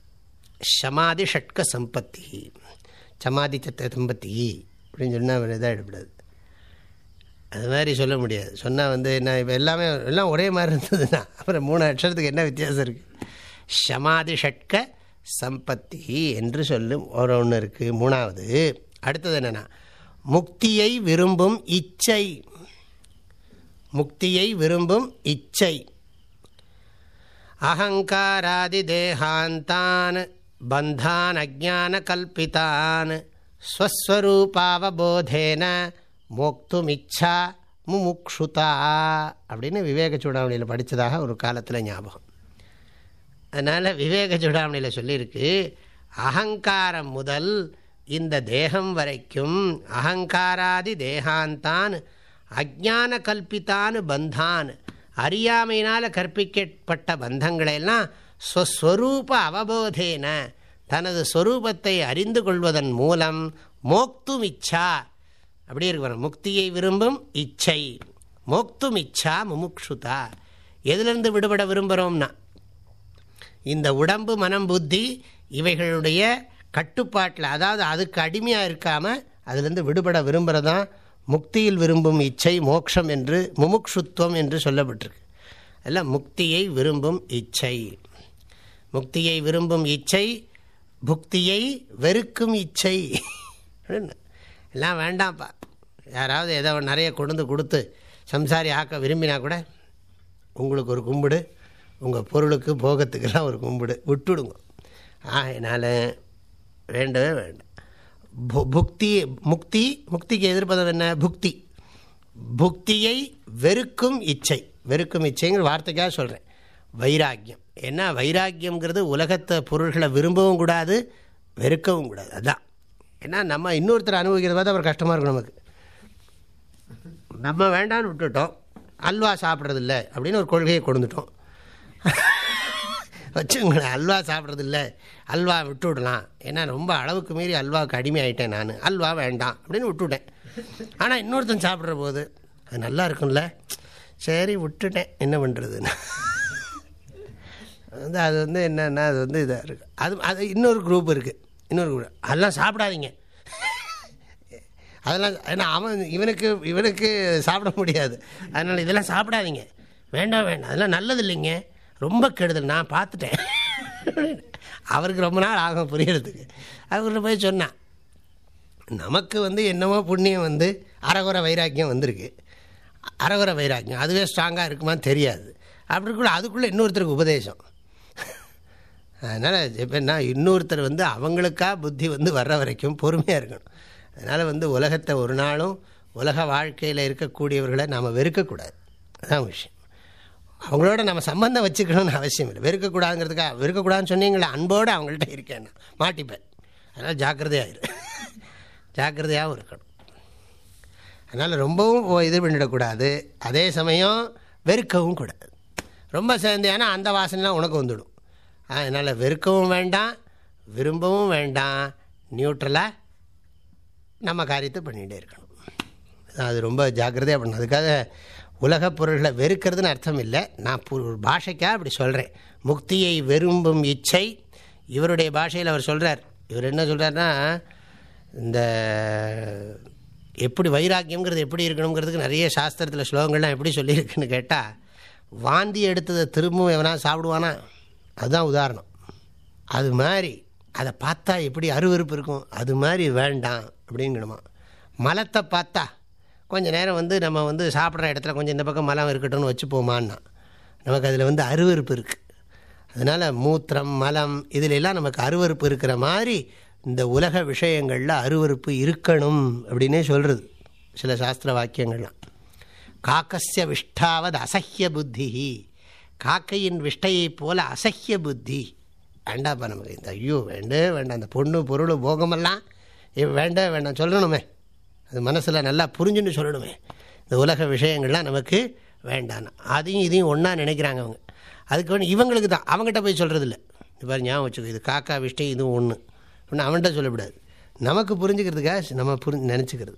Speaker 1: ஷமாதி ஷட்க சம்பத்தி சமாதி சத்த சம்பத்தி அப்படின்னு சொன்னால் இதாக எடுப்படாது அது மாதிரி சொல்ல முடியாது. சொன்னால் வந்து என்ன இப்போ எல்லாமே எல்லாம் ஒரே மாதிரி இருந்ததுன்னா அப்புறம் மூணு அக்ஷரத்துக்கு என்ன வித்தியாசம் இருக்குது ஷமாதி ஷட்க சம்பத்தி என்று சொல்லும் ஒரு ஒன்று இருக்குது மூணாவது அடுத்தது என்னென்னா முக்தியை விரும்பும் இச்சை. முக்தியை விரும்பும் இச்சை. அகங்காராதி தேகாந்தான் பந்தான் அஜான கல்பித்தான் ஸ்வஸ்வரூபாவபோதேன மோக்துமிச்சா முமுக்ஷுதா. அப்படின்னு விவேக சூடாமணியில் படித்ததாக ஒரு காலத்தில் ஞாபகம். அதனால் விவேக சுடாமணியில் சொல்லியிருக்கு அகங்காரம் முதல் இந்த தேகம் வரைக்கும் அகங்காராதி தேகாந்தான் அஜான கல்பித்தான் பந்தான் அறியாமையினால் கற்பிக்கப்பட்ட பந்தங்களையெல்லாம் ஸ்வஸ்வரூப அவபோதேன தனது ஸ்வரூபத்தை அறிந்து கொள்வதன் மூலம் மோக்தும் இச்சா அப்படி இருக்கிற முக்தியை விரும்பும் இச்சை மோக்தும் இச்சா முமுக்ஷுதா எதுலேருந்து விடுபட விரும்புகிறோம்னா இந்த உடம்பு மனம் புத்தி இவைகளுடைய கட்டுப்பாட்டில் அதாவது அதுக்கு அடிமையாக இருக்காமல் அதுலேருந்து விடுபட விரும்புகிறதான் முக்தியில் விரும்பும் இச்சை மோக்ஷம் என்று முமுக்ஷுத்துவம் என்று சொல்லப்பட்டிருக்கு. அல்ல முக்தியை விரும்பும் இச்சை. முக்தியை விரும்பும் இச்சை புக்தியை வெறுக்கும் இச்சை. எல்லாம் வேண்டாம்ப்பா. யாராவது ஏதோ நிறைய கொண்டு கொடுத்து சம்சாரி ஆக்க விரும்பினா கூட உங்களுக்கு ஒரு கும்பிடு. உங்கள் பொருளுக்கு போகத்துக்கெல்லாம் ஒரு கும்பிடு விட்டுடுங்க. அதனால் வேண்டவே வேண்டாம். புக்தி முக்தி முக்திக்கு எதிர்ப்பதம் என்ன? புக்தி. புக்தியை வெறுக்கும் இச்சை. வெறுக்கும் இச்சைங்கிற வார்த்தைக்காக சொல்கிறேன் வைராக்கியம். ஏன்னா வைராக்கியங்கிறது உலகத்தை பொருள்களை விரும்பவும் கூடாது வெறுக்கவும் கூடாது. அதுதான் ஏன்னா நம்ம இன்னொருத்தர் அனுபவிக்கிறது பார்த்து அவர் கஷ்டமாக இருக்கும் நமக்கு. நம்ம வேண்டான்னு விட்டுட்டோம். அல்வா சாப்பிட்றதில்ல அப்படின்னு ஒரு கொள்கையை கொடுத்துட்டோம். [laughs] வச்சுங்களேன் அல்வா சாப்பிட்றது இல்லை அல்வா விட்டு விடலாம் ஏன்னா ரொம்ப அளவுக்கு மீறி அல்வாவுக்கு அடிமை ஆகிட்டேன் நான். அல்வா வேண்டாம் அப்படின்னு விட்டுவிட்டேன் ஆனால் இன்னொருத்தன் சாப்பிட்ற போது அது நல்லா இருக்கும்ல. சரி விட்டுட்டேன். என்ன பண்ணுறதுன்னு வந்து அது வந்து என்னென்னா அது வந்து இதாக இருக்குது அது அது இன்னொரு குரூப் இருக்குது இன்னொரு குரூப் அதெல்லாம் சாப்பிடாதீங்க. அதெல்லாம் ஏன்னா அவன் இவனுக்கு இவனுக்கு சாப்பிட முடியாது. அதனால் இதெல்லாம் சாப்பிடாதீங்க. வேண்டாம் வேண்டாம். அதெல்லாம் நல்லது இல்லைங்க. ரொம்ப கெடுதல். நான் பார்த்துட்டேன். அவருக்கு ரொம்ப நாள் ஆகும் புரியறதுக்கு. அவர்கிட்ட போய் சொன்னான். நமக்கு வந்து என்னமோ புண்ணியம் வந்து அறகுறை வைராக்கியம் வந்திருக்கு. அறகுறை வைராக்கியம். அதுவே ஸ்ட்ராங்காக இருக்குமான்னு தெரியாது. அப்படிக்குள்ள அதுக்குள்ளே இன்னொருத்தருக்கு உபதேசம். அதனால் எப்படின்னா இன்னொருத்தர் வந்து அவங்களுக்கா புத்தி வந்து வர்ற வரைக்கும் பொறுமையாக இருக்கணும். அதனால் வந்து உலகத்தை ஒரு நாளும் உலக வாழ்க்கையில் இருக்கக்கூடியவர்களை நாம் வெறுக்கக்கூடாது. அதுதான் விஷயம். அவங்களோட நம்ம சம்பந்தம் வச்சுக்கணும்னு அவசியம் இல்லை. வெறுக்கக்கூடாதுங்கிறதுக்காக வெறுக்கக்கூடாதுன்னு சொன்னீங்களே அன்போடு அவங்கள்ட்ட இருக்கேன் நான் மாட்டிப்பேன். அதனால் ஜாக்கிரதையாயிரு. [laughs] ஜாக்கிரதையாகவும் இருக்கணும். அதனால் ரொம்பவும் இது பண்ணிடக்கூடாது. அதே சமயம் வெறுக்கவும் கூடாது. ரொம்ப சேர்ந்தேன்னா அந்த வாசனைலாம் உனக்கு வந்துடும். அதனால் வெறுக்கவும் வேண்டாம் விரும்பவும் வேண்டாம். நியூட்ரலாக நம்ம காரியத்தை பண்ணிகிட்டே இருக்கணும். அது ரொம்ப ஜாக்கிரதையாக பண்ணணும். அதுக்காக உலகப் பொருள்களை வெறுக்கிறதுன்னு அர்த்தம் இல்லை நான் ஒரு பாஷைக்காக அப்படி சொல்கிறேன் முக்தியை விரும்பும் இச்சை. இவருடைய பாஷையில் அவர் சொல்கிறார் இவர் என்ன சொல்கிறாருன்னா இந்த எப்படி வைராக்கியங்கிறது எப்படி இருக்கணுங்கிறதுக்கு நிறைய சாஸ்திரத்தில் ஸ்லோகங்கள்லாம் எப்படி சொல்லியிருக்குன்னு கேட்டால் வாந்தி எடுத்ததை திரும்பவும் எவனா சாப்பிடுவானா? அதுதான் உதாரணம். அது மாதிரி அதை பார்த்தா எப்படி அருவறுப்பு இருக்கும்? அது மாதிரி வேண்டாம் அப்படிங்கணுமா மலத்தை பார்த்தா கொஞ்சம் நேரம் வந்து நம்ம வந்து சாப்பிட்ற இடத்துல கொஞ்சம் இந்த பக்கம் மலம் இருக்கட்டும்னு வச்சுப்போமான்னா நமக்கு அதில் வந்து அருவறுப்பு இருக்குது அதனால் மூத்திரம் மலம் இதிலெல்லாம் நமக்கு அருவறுப்பு இருக்கிற மாதிரி இந்த உலக விஷயங்களில் அருவறுப்பு இருக்கணும் அப்படின்னே சொல்கிறது சில சாஸ்திர வாக்கியங்கள்லாம். காக்கசிய விஷ்டாவது அசஹ்ய புத்தி காக்கையின் விஷ்டையைப் போல அசஹ்ய புத்தி. வேண்டாப்பா நமக்கு இந்த ஐயோ வேண்டே வேண்டாம். அந்த பொண்ணு பொருள் போகமெல்லாம் வேண்டே வேண்டாம். சொல்லணுமே. அது மனசில் நல்லா புரிஞ்சுன்னு சொல்லணுமே. இந்த உலக விஷயங்கள்லாம் நமக்கு வேண்டாம். அதையும் இதையும் ஒன்றா நினைக்கிறாங்க அவங்க. அதுக்கு வேணும் இவங்களுக்கு தான். அவங்ககிட்ட போய் சொல்கிறது இல்லை இது பாரு ஞாபகம் வச்சுக்கோ. இது காக்கா விஷ்டை இதுவும் ஒன்று அப்படின்னு அவன்கிட்ட சொல்லக்கூடாது. நமக்கு புரிஞ்சுக்கிறதுக்காக நம்ம புரிஞ்சு நினச்சிக்கிறது.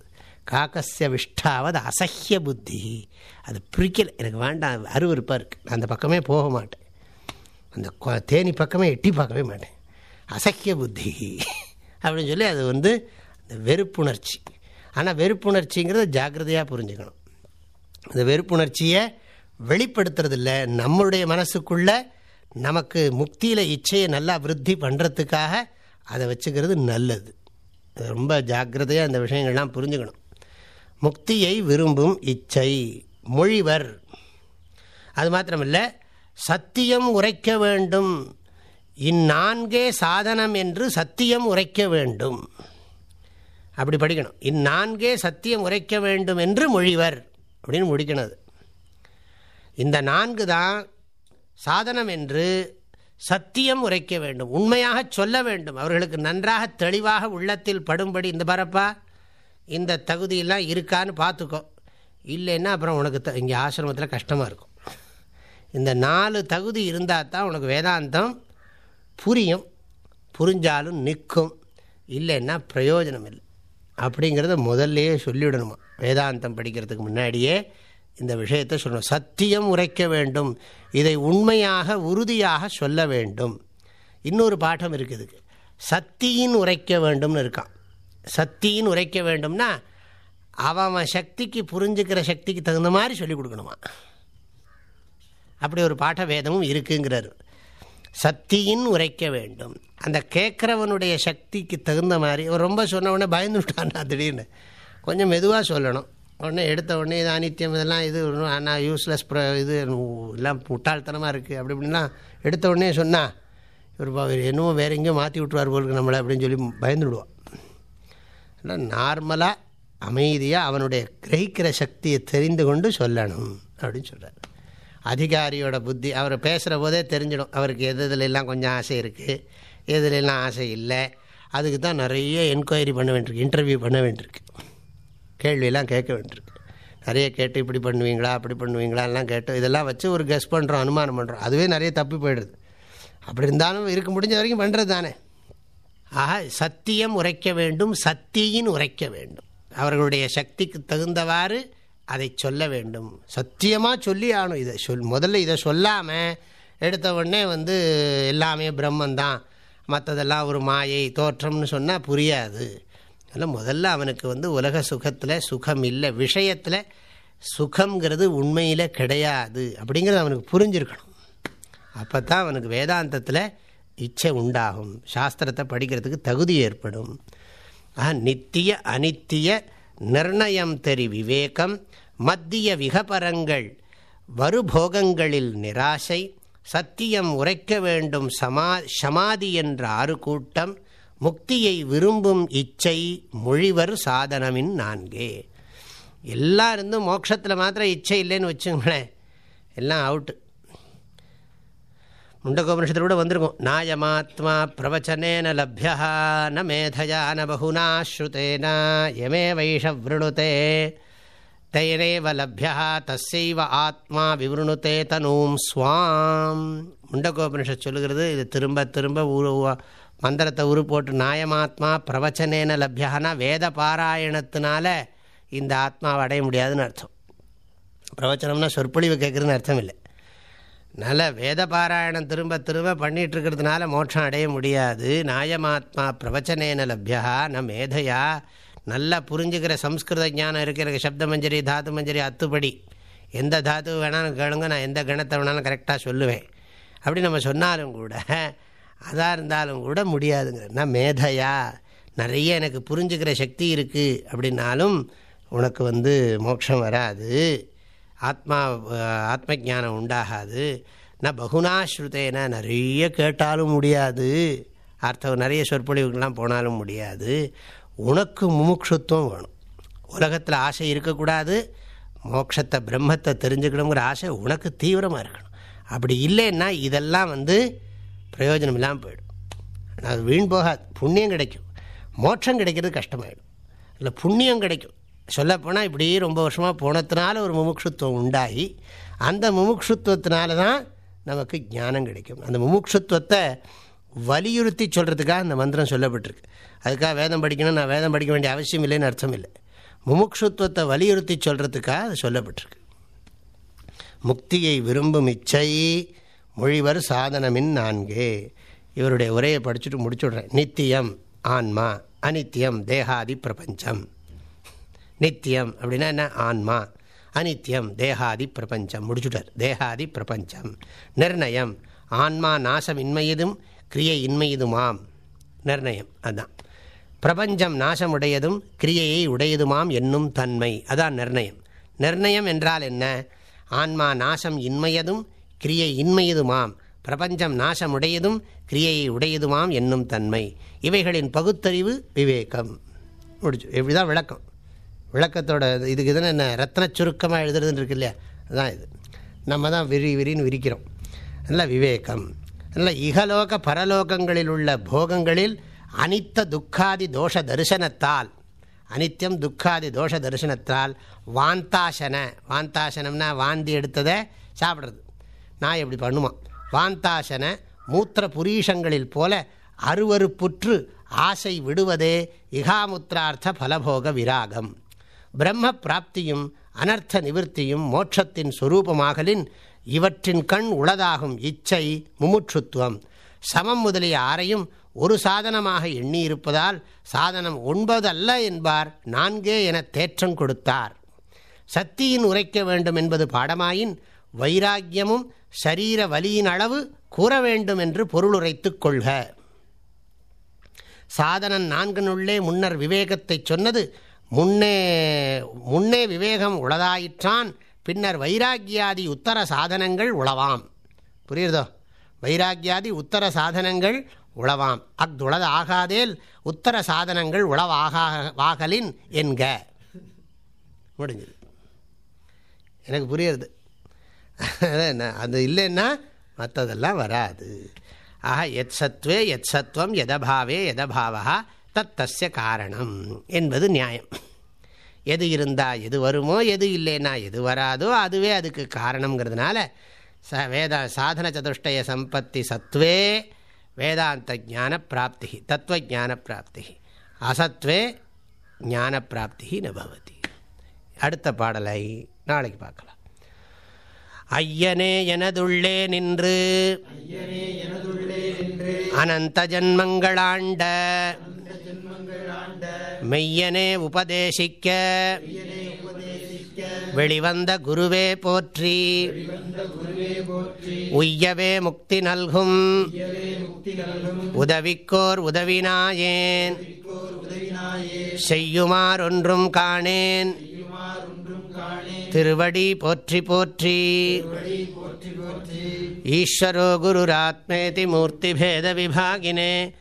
Speaker 1: காக்கசிய விஷ்டாவது அசஹ்ய புத்தி. அது பிரிக்கலை. எனக்கு வேண்டாம். அருவருப்பாக இருக்குது நான் அந்த பக்கமே போக மாட்டேன். அந்த தேனி பக்கமே எட்டி பார்க்கவே மாட்டேன். அசஹ்ய புத்தி. அப்படின்னு சொல்லி அது வந்து அந்த வெறுப்புணர்ச்சி. ஆனால் வெறுப்புணர்ச்சிங்கிறத ஜாக்கிரதையாக புரிஞ்சுக்கணும். இந்த வெறுப்புணர்ச்சியை வெளிப்படுத்துறதில்ல. நம்மளுடைய மனசுக்குள்ள நமக்கு முக்தியில் இச்சையை நல்லா விருத்தி பண்ணுறதுக்காக அதை வச்சுக்கிறது நல்லது. ரொம்ப ஜாக்கிரதையாக அந்த விஷயங்கள்லாம் புரிஞ்சுக்கணும். முக்தியை விரும்பும் இச்சை மொழிவர். அது மாத்திரமில்லை சத்தியம் உரைக்க வேண்டும். இந்நான்கே சாதனம் என்று சத்தியம் உரைக்க வேண்டும். அப்படி படிக்கணும். இந்நான்கே சத்தியம் உரைக்க வேண்டும் என்று மொழிவர். அப்படின்னு முடிக்கணும் அது. இந்த நான்கு தான் சாதனம் என்று சத்தியம் உரைக்க வேண்டும். உண்மையாக சொல்ல வேண்டும். அவர்களுக்கு நன்றாக தெளிவாக உள்ளத்தில் படும்படி இந்த பரப்பா இந்த தகுதியெல்லாம் இருக்கான்னு பார்த்துக்கோ. இல்லைன்னா அப்புறம் உனக்கு த இங்கே ஆசிரமத்தில் கஷ்டமாக இருக்கும். இந்த நாலு தகுதி இருந்தால் தான் உனக்கு வேதாந்தம் புரியும். புரிஞ்சாலும் நிற்கும். இல்லைன்னா பிரயோஜனம் இல்லை. அப்படிங்கிறத முதல்லையே சொல்லிவிடணுமா வேதாந்தம் படிக்கிறதுக்கு முன்னாடியே இந்த விஷயத்தை சொல்லணும். சத்தியம் உரைக்க வேண்டும். இதை உண்மையாக உறுதியாக சொல்ல வேண்டும். இன்னொரு பாடம் இருக்குது சக்தியின் உரைக்க வேண்டும்னு இருக்கான். சக்தியின் உரைக்க வேண்டும்னா அவன் சக்திக்கு புரிஞ்சுக்கிற சக்திக்கு தகுந்த மாதிரி சொல்லிக் கொடுக்கணுமா? அப்படி ஒரு பாட்ட வேதமும் இருக்குங்கிறார். சக்தியின் உரைக்க வேண்டும். அந்த கேட்குறவனுடைய சக்திக்கு தகுந்த மாதிரி ரொம்ப சொன்ன உடனே பயந்து திடீர்னு. கொஞ்சம் மெதுவாக சொல்லணும். உடனே எடுத்த உடனே இது அனித்தியம் இதெல்லாம் இது ஆனால் யூஸ்லெஸ் ப்ர இது எல்லாம் முட்டாள்தனமாக இருக்குது அப்படி இப்படின்லாம் எடுத்த உடனே சொன்னால் இவர் என்னமோ வேறு எங்கேயோ மாற்றி விட்டுருவார் போலுக்கு நம்மளை அப்படின்னு சொல்லி பயந்து விடுவான். ஆனால் நார்மலாக அமைதியாக அவனுடைய கிரகிக்கிற சக்தியை தெரிந்து கொண்டு சொல்லணும் அப்படின்னு சொல்கிறார் அதிகாரியோட புத்தி அவர் பேசுகிற போதே தெரிஞ்சிடும். அவருக்கு எது இதுலெல்லாம் கொஞ்சம் ஆசை இருக்குது எதுலெல்லாம் ஆசை இல்லை. அதுக்கு தான் நிறைய என்கொயரி பண்ண வேண்டியிருக்கு இன்டர்வியூ பண்ண வேண்டியிருக்கு. கேள்வியெல்லாம் கேட்க வேண்டியிருக்கு. நிறைய கேட்டு இப்படி பண்ணுவீங்களா அப்படி பண்ணுவீங்களாலாம் கேட்டு இதெல்லாம் வச்சு ஒரு கெஸ் பண்ணுறோம் அனுமானம் பண்ணுறோம் அதுவே நிறைய தப்பி போயிடுது. அப்படி இருந்தாலும் இருக்க முடிஞ்ச வரைக்கும் பண்ணுறது தானே. ஆக சத்தியம் உரைக்க வேண்டும் சத்தியின் உரைக்க வேண்டும். அவர்களுடைய சக்திக்கு தகுந்தவாறு அதை சொல்ல வேண்டும். சத்தியமாக சொல்லி ஆகணும். இதை சொல் முதல்ல இதை சொல்லாமல் எடுத்த உடனே வந்து எல்லாமே பிரம்மந்தான். மற்றதெல்லாம் ஒரு மாயை தோற்றம்னு சொன்னால் புரியாது. அதில் முதல்ல அவனுக்கு வந்து உலக சுகத்தில் சுகம் இல்லை. விஷயத்தில் சுகங்கிறது உண்மையில் கிடையாது. அப்படிங்கிறது அவனுக்கு புரிஞ்சிருக்கணும். அப்போ தான் அவனுக்கு வேதாந்தத்தில் இச்சை உண்டாகும். சாஸ்திரத்தை படிக்கிறதுக்கு தகுதி ஏற்படும். ஆஹா நித்திய அனித்திய நிர்ணயம் தெரி விவேகம் மத்திய விகபரங்கள் வருபோகங்களில் நிராசை சத்தியம் உரைக்க வேண்டும் சமா சமாதி என்ற ஆறு கூட்டம் முக்தியை விரும்பும் இச்சை மொழிவர் சாதனமின் நான்கே. எல்லாருந்தும் மோட்சத்தில் மாத்திரம் இச்சை இல்லைன்னு வச்சுங்களேன். எல்லாம் அவுட்டு முண்டகோபனிஷத்தில் கூட வந்திருக்கும். நாயமாத்மா பிரவச்சனேன லப்யா ந மேதையா ந பகுனா ஸ்ருதேனா எமே வைஷ விருணுதே தைரேவ லப்யா தஸ்யைவ ஆத்மா விவருணுதே தனூம் ஸ்வாம். முண்டகோபனிஷத் சொல்லுகிறது இது திரும்ப திரும்ப உரு மந்திரத்தை உரு போட்டு நாயமாத்மா பிரவச்சனேன லப்யானா வேத பாராயணத்தினால இந்த ஆத்மாவை அடைய முடியாதுன்னு அர்த்தம். பிரவச்சனம்னா சொற்பொழிவு கேட்குறதுன்னு அர்த்தம் இல்லை. நல்ல வேத பாராயணம் திரும்ப திரும்ப பண்ணிகிட்டு இருக்கிறதுனால மோட்சம் அடைய முடியாது. நாயமாத்மா பிரவச்சனேன லப்யா ந மேதையா. நல்லா புரிஞ்சுக்கிற சம்ஸ்கிருத ஞானம் இருக்கிற சப்த மஞ்சரி தாத்து மஞ்சரி அத்துப்படி. எந்த தாத்து வேணாலும் கேளுங்க நான் எந்த கணத்தை வேணாலும் கரெக்டாக சொல்லுவேன். அப்படி நம்ம சொன்னாலும் கூட அதாக இருந்தாலும் கூட முடியாதுங்க. நான் மேதையா. நிறைய எனக்கு புரிஞ்சுக்கிற சக்தி இருக்குது அப்படின்னாலும் உனக்கு வந்து மோட்சம் வராது. ஆத்மா ஆத்ம ஜானம் உண்டாகாது. நான் பகுனாஸ்ருதேன நிறைய கேட்டாலும் முடியாது. அர்த்தம் நிறைய சொற்பொழிவுகள்லாம் போனாலும் முடியாது. உனக்கு முமுட்சுத்துவம் வேணும். உலகத்தில் ஆசை இருக்கக்கூடாது. மோட்சத்தை பிரம்மத்தை தெரிஞ்சுக்கணுங்கிற ஆசை உனக்கு தீவிரமாக இருக்கணும். அப்படி இல்லைன்னா இதெல்லாம் வந்து பிரயோஜனம் இல்லாமல் போயிடும். அது வீண் போகாது. புண்ணியம் கிடைக்கும். மோட்சம் கிடைக்கிறது கஷ்டமாயிடும். இல்லை புண்ணியம் கிடைக்கும். சொல்லப்போனால் இப்படி ரொம்ப வருஷமாக போனதுனால ஒரு முமுட்சுத்துவம் உண்டாகி அந்த முமுட்சுத்துவத்தினால தான் நமக்கு ஞானம் கிடைக்கும். அந்த முமுட்சுத்துவத்தை வலியுறுத்தி சொல்கிறதுக்காக அந்த மந்திரம் சொல்லப்பட்டிருக்கு. அதுக்காக வேதம் படிக்கணும் நான் வேதம் படிக்க வேண்டிய அவசியம் இல்லைன்னு அர்த்தம் இல்லை. முமுட்சுத்துவத்தை வலியுறுத்தி சொல்கிறதுக்காக அது சொல்லப்பட்டிருக்கு. முக்தியை விரும்பும் இச்சை மொழிவர் சாதனமின் நான்கு. இவருடைய உரையை படிச்சுட்டு முடிச்சுடுறேன். நித்தியம் ஆன்மா அனித்தியம் தேகாதி பிரபஞ்சம். நித்தியம் அப்படின்னா என்ன? ஆன்மா. அனித்யம் தேகாதி பிரபஞ்சம். முடிச்சுட்டார். தேகாதி பிரபஞ்சம். நிர்ணயம். ஆன்மா நாசம் இன்மையதும் கிரியை இன்மையதுமாம் நிர்ணயம். அதுதான் பிரபஞ்சம் நாசமுடையதும் கிரியையை உடையதுமாம் என்னும் தன்மை. அதான் நிர்ணயம். நிர்ணயம் என்றால் என்ன? ஆன்மா நாசம் இன்மையதும் கிரியை இன்மையதுமாம் பிரபஞ்சம் நாசமுடையதும் கிரியையை உடையதுமாம் என்னும் தன்மை. இவைகளின் பகுத்தறிவு விவேகம். முடிச்சு. இப்படிதான் விளக்கம். விளக்கத்தோட இதுக்கு இதுன்னு என்ன ரத்ன சுருக்கமாக எழுதுறதுன்னு இருக்கு இல்லையா? அதுதான் இது. நம்ம தான் விரி விரின்னு விரிக்கிறோம். நல்ல விவேகம். நல்ல இகலோக பரலோகங்களில் உள்ள போகங்களில் அனித்த துக்காதி தோஷ தரிசனத்தால் அனித்தியம் துக்காதி தோஷ தரிசனத்தால் வாந்தாசன. வாந்தாசனம்னா வாந்தி எடுத்ததை சாப்பிட்றது. நான் எப்படி பண்ணுமா? வாந்தாசன மூத்திர புரீஷங்களில் போல அருவறுப்புற்று ஆசை விடுவதே இகாமுத்திரார்த்த பலபோக விராகம். பிரம்ம பிராப்தியும் அனர்த்த நிவர்த்தியும் மோட்சத்தின் சொரூபமாகலின் இவற்றின் கண் உளதாகும் இச்சை முமுட்சுத்துவம். சமம் முதலிய ஆரையும் ஒரு சாதனமாக எண்ணியிருப்பதால் சாதனம் ஒன்பது அல்ல என்பார் நான்கே என தேற்றம் கொடுத்தார். சக்தியின் உரைக்க வேண்டும் என்பது பாடமாயின் வைராக்கியமும் சரீர வலியின் அளவு கூற வேண்டும் என்று பொருளுரைத்துக் கொள்க. சாதனன் நான்கனுள்ளே முன்னர் விவேகத்தை சொன்னது முன்னே முன்னே விவேகம் உளதாயிற்றான் பின்னர் வைராக்கியாதி உத்தர சாதனங்கள் உளவாம். புரியுறதோ? வைராக்கியாதி உத்தர சாதனங்கள் உளவாம். அக்துளது ஆகாதேல் உத்தர சாதனங்கள் உளவாக வாகலின் என்க. முடிஞ்சது. எனக்கு புரியுறது. என்ன? அது இல்லைன்னா மற்றதெல்லாம் வராது. ஆக எத் சத்வே எத் சத்வம் எதபாவே எதபாவா தத் தஸ்ய காரணம் என்பது நியாயம். எது இருந்தால் எது வருமோ எது இல்லைன்னா எது வராதோ அதுவே அதுக்கு காரணங்கிறதுனால ச வேத சாதன சதுஷ்டய சம்பத்தி சத்வே வேதாந்த ஜான பிராப்தி தத்துவ ஜான பிராப்தி அசத்வே ஞான பிராப்தி நபவதி அடுத்த பாடலை நாளைக்கு பார்க்கலாம். ஐயனே எனதுள்ளே நின்று அனந்த ஜன்மங்களாண்ட மெய்யனே உபதேசிக்க. வெளிவந்த குருவே போற்றி. உய்யவே முக்தி நல்கும். உதவிக்கோர் உதவினாயேன். செய்யுமாறொன்றும் காணேன். திருவடி போற்றி போற்றி. ஈஸ்வரோ குருராத்மேதி மூர்த்திபேத விபாகினே.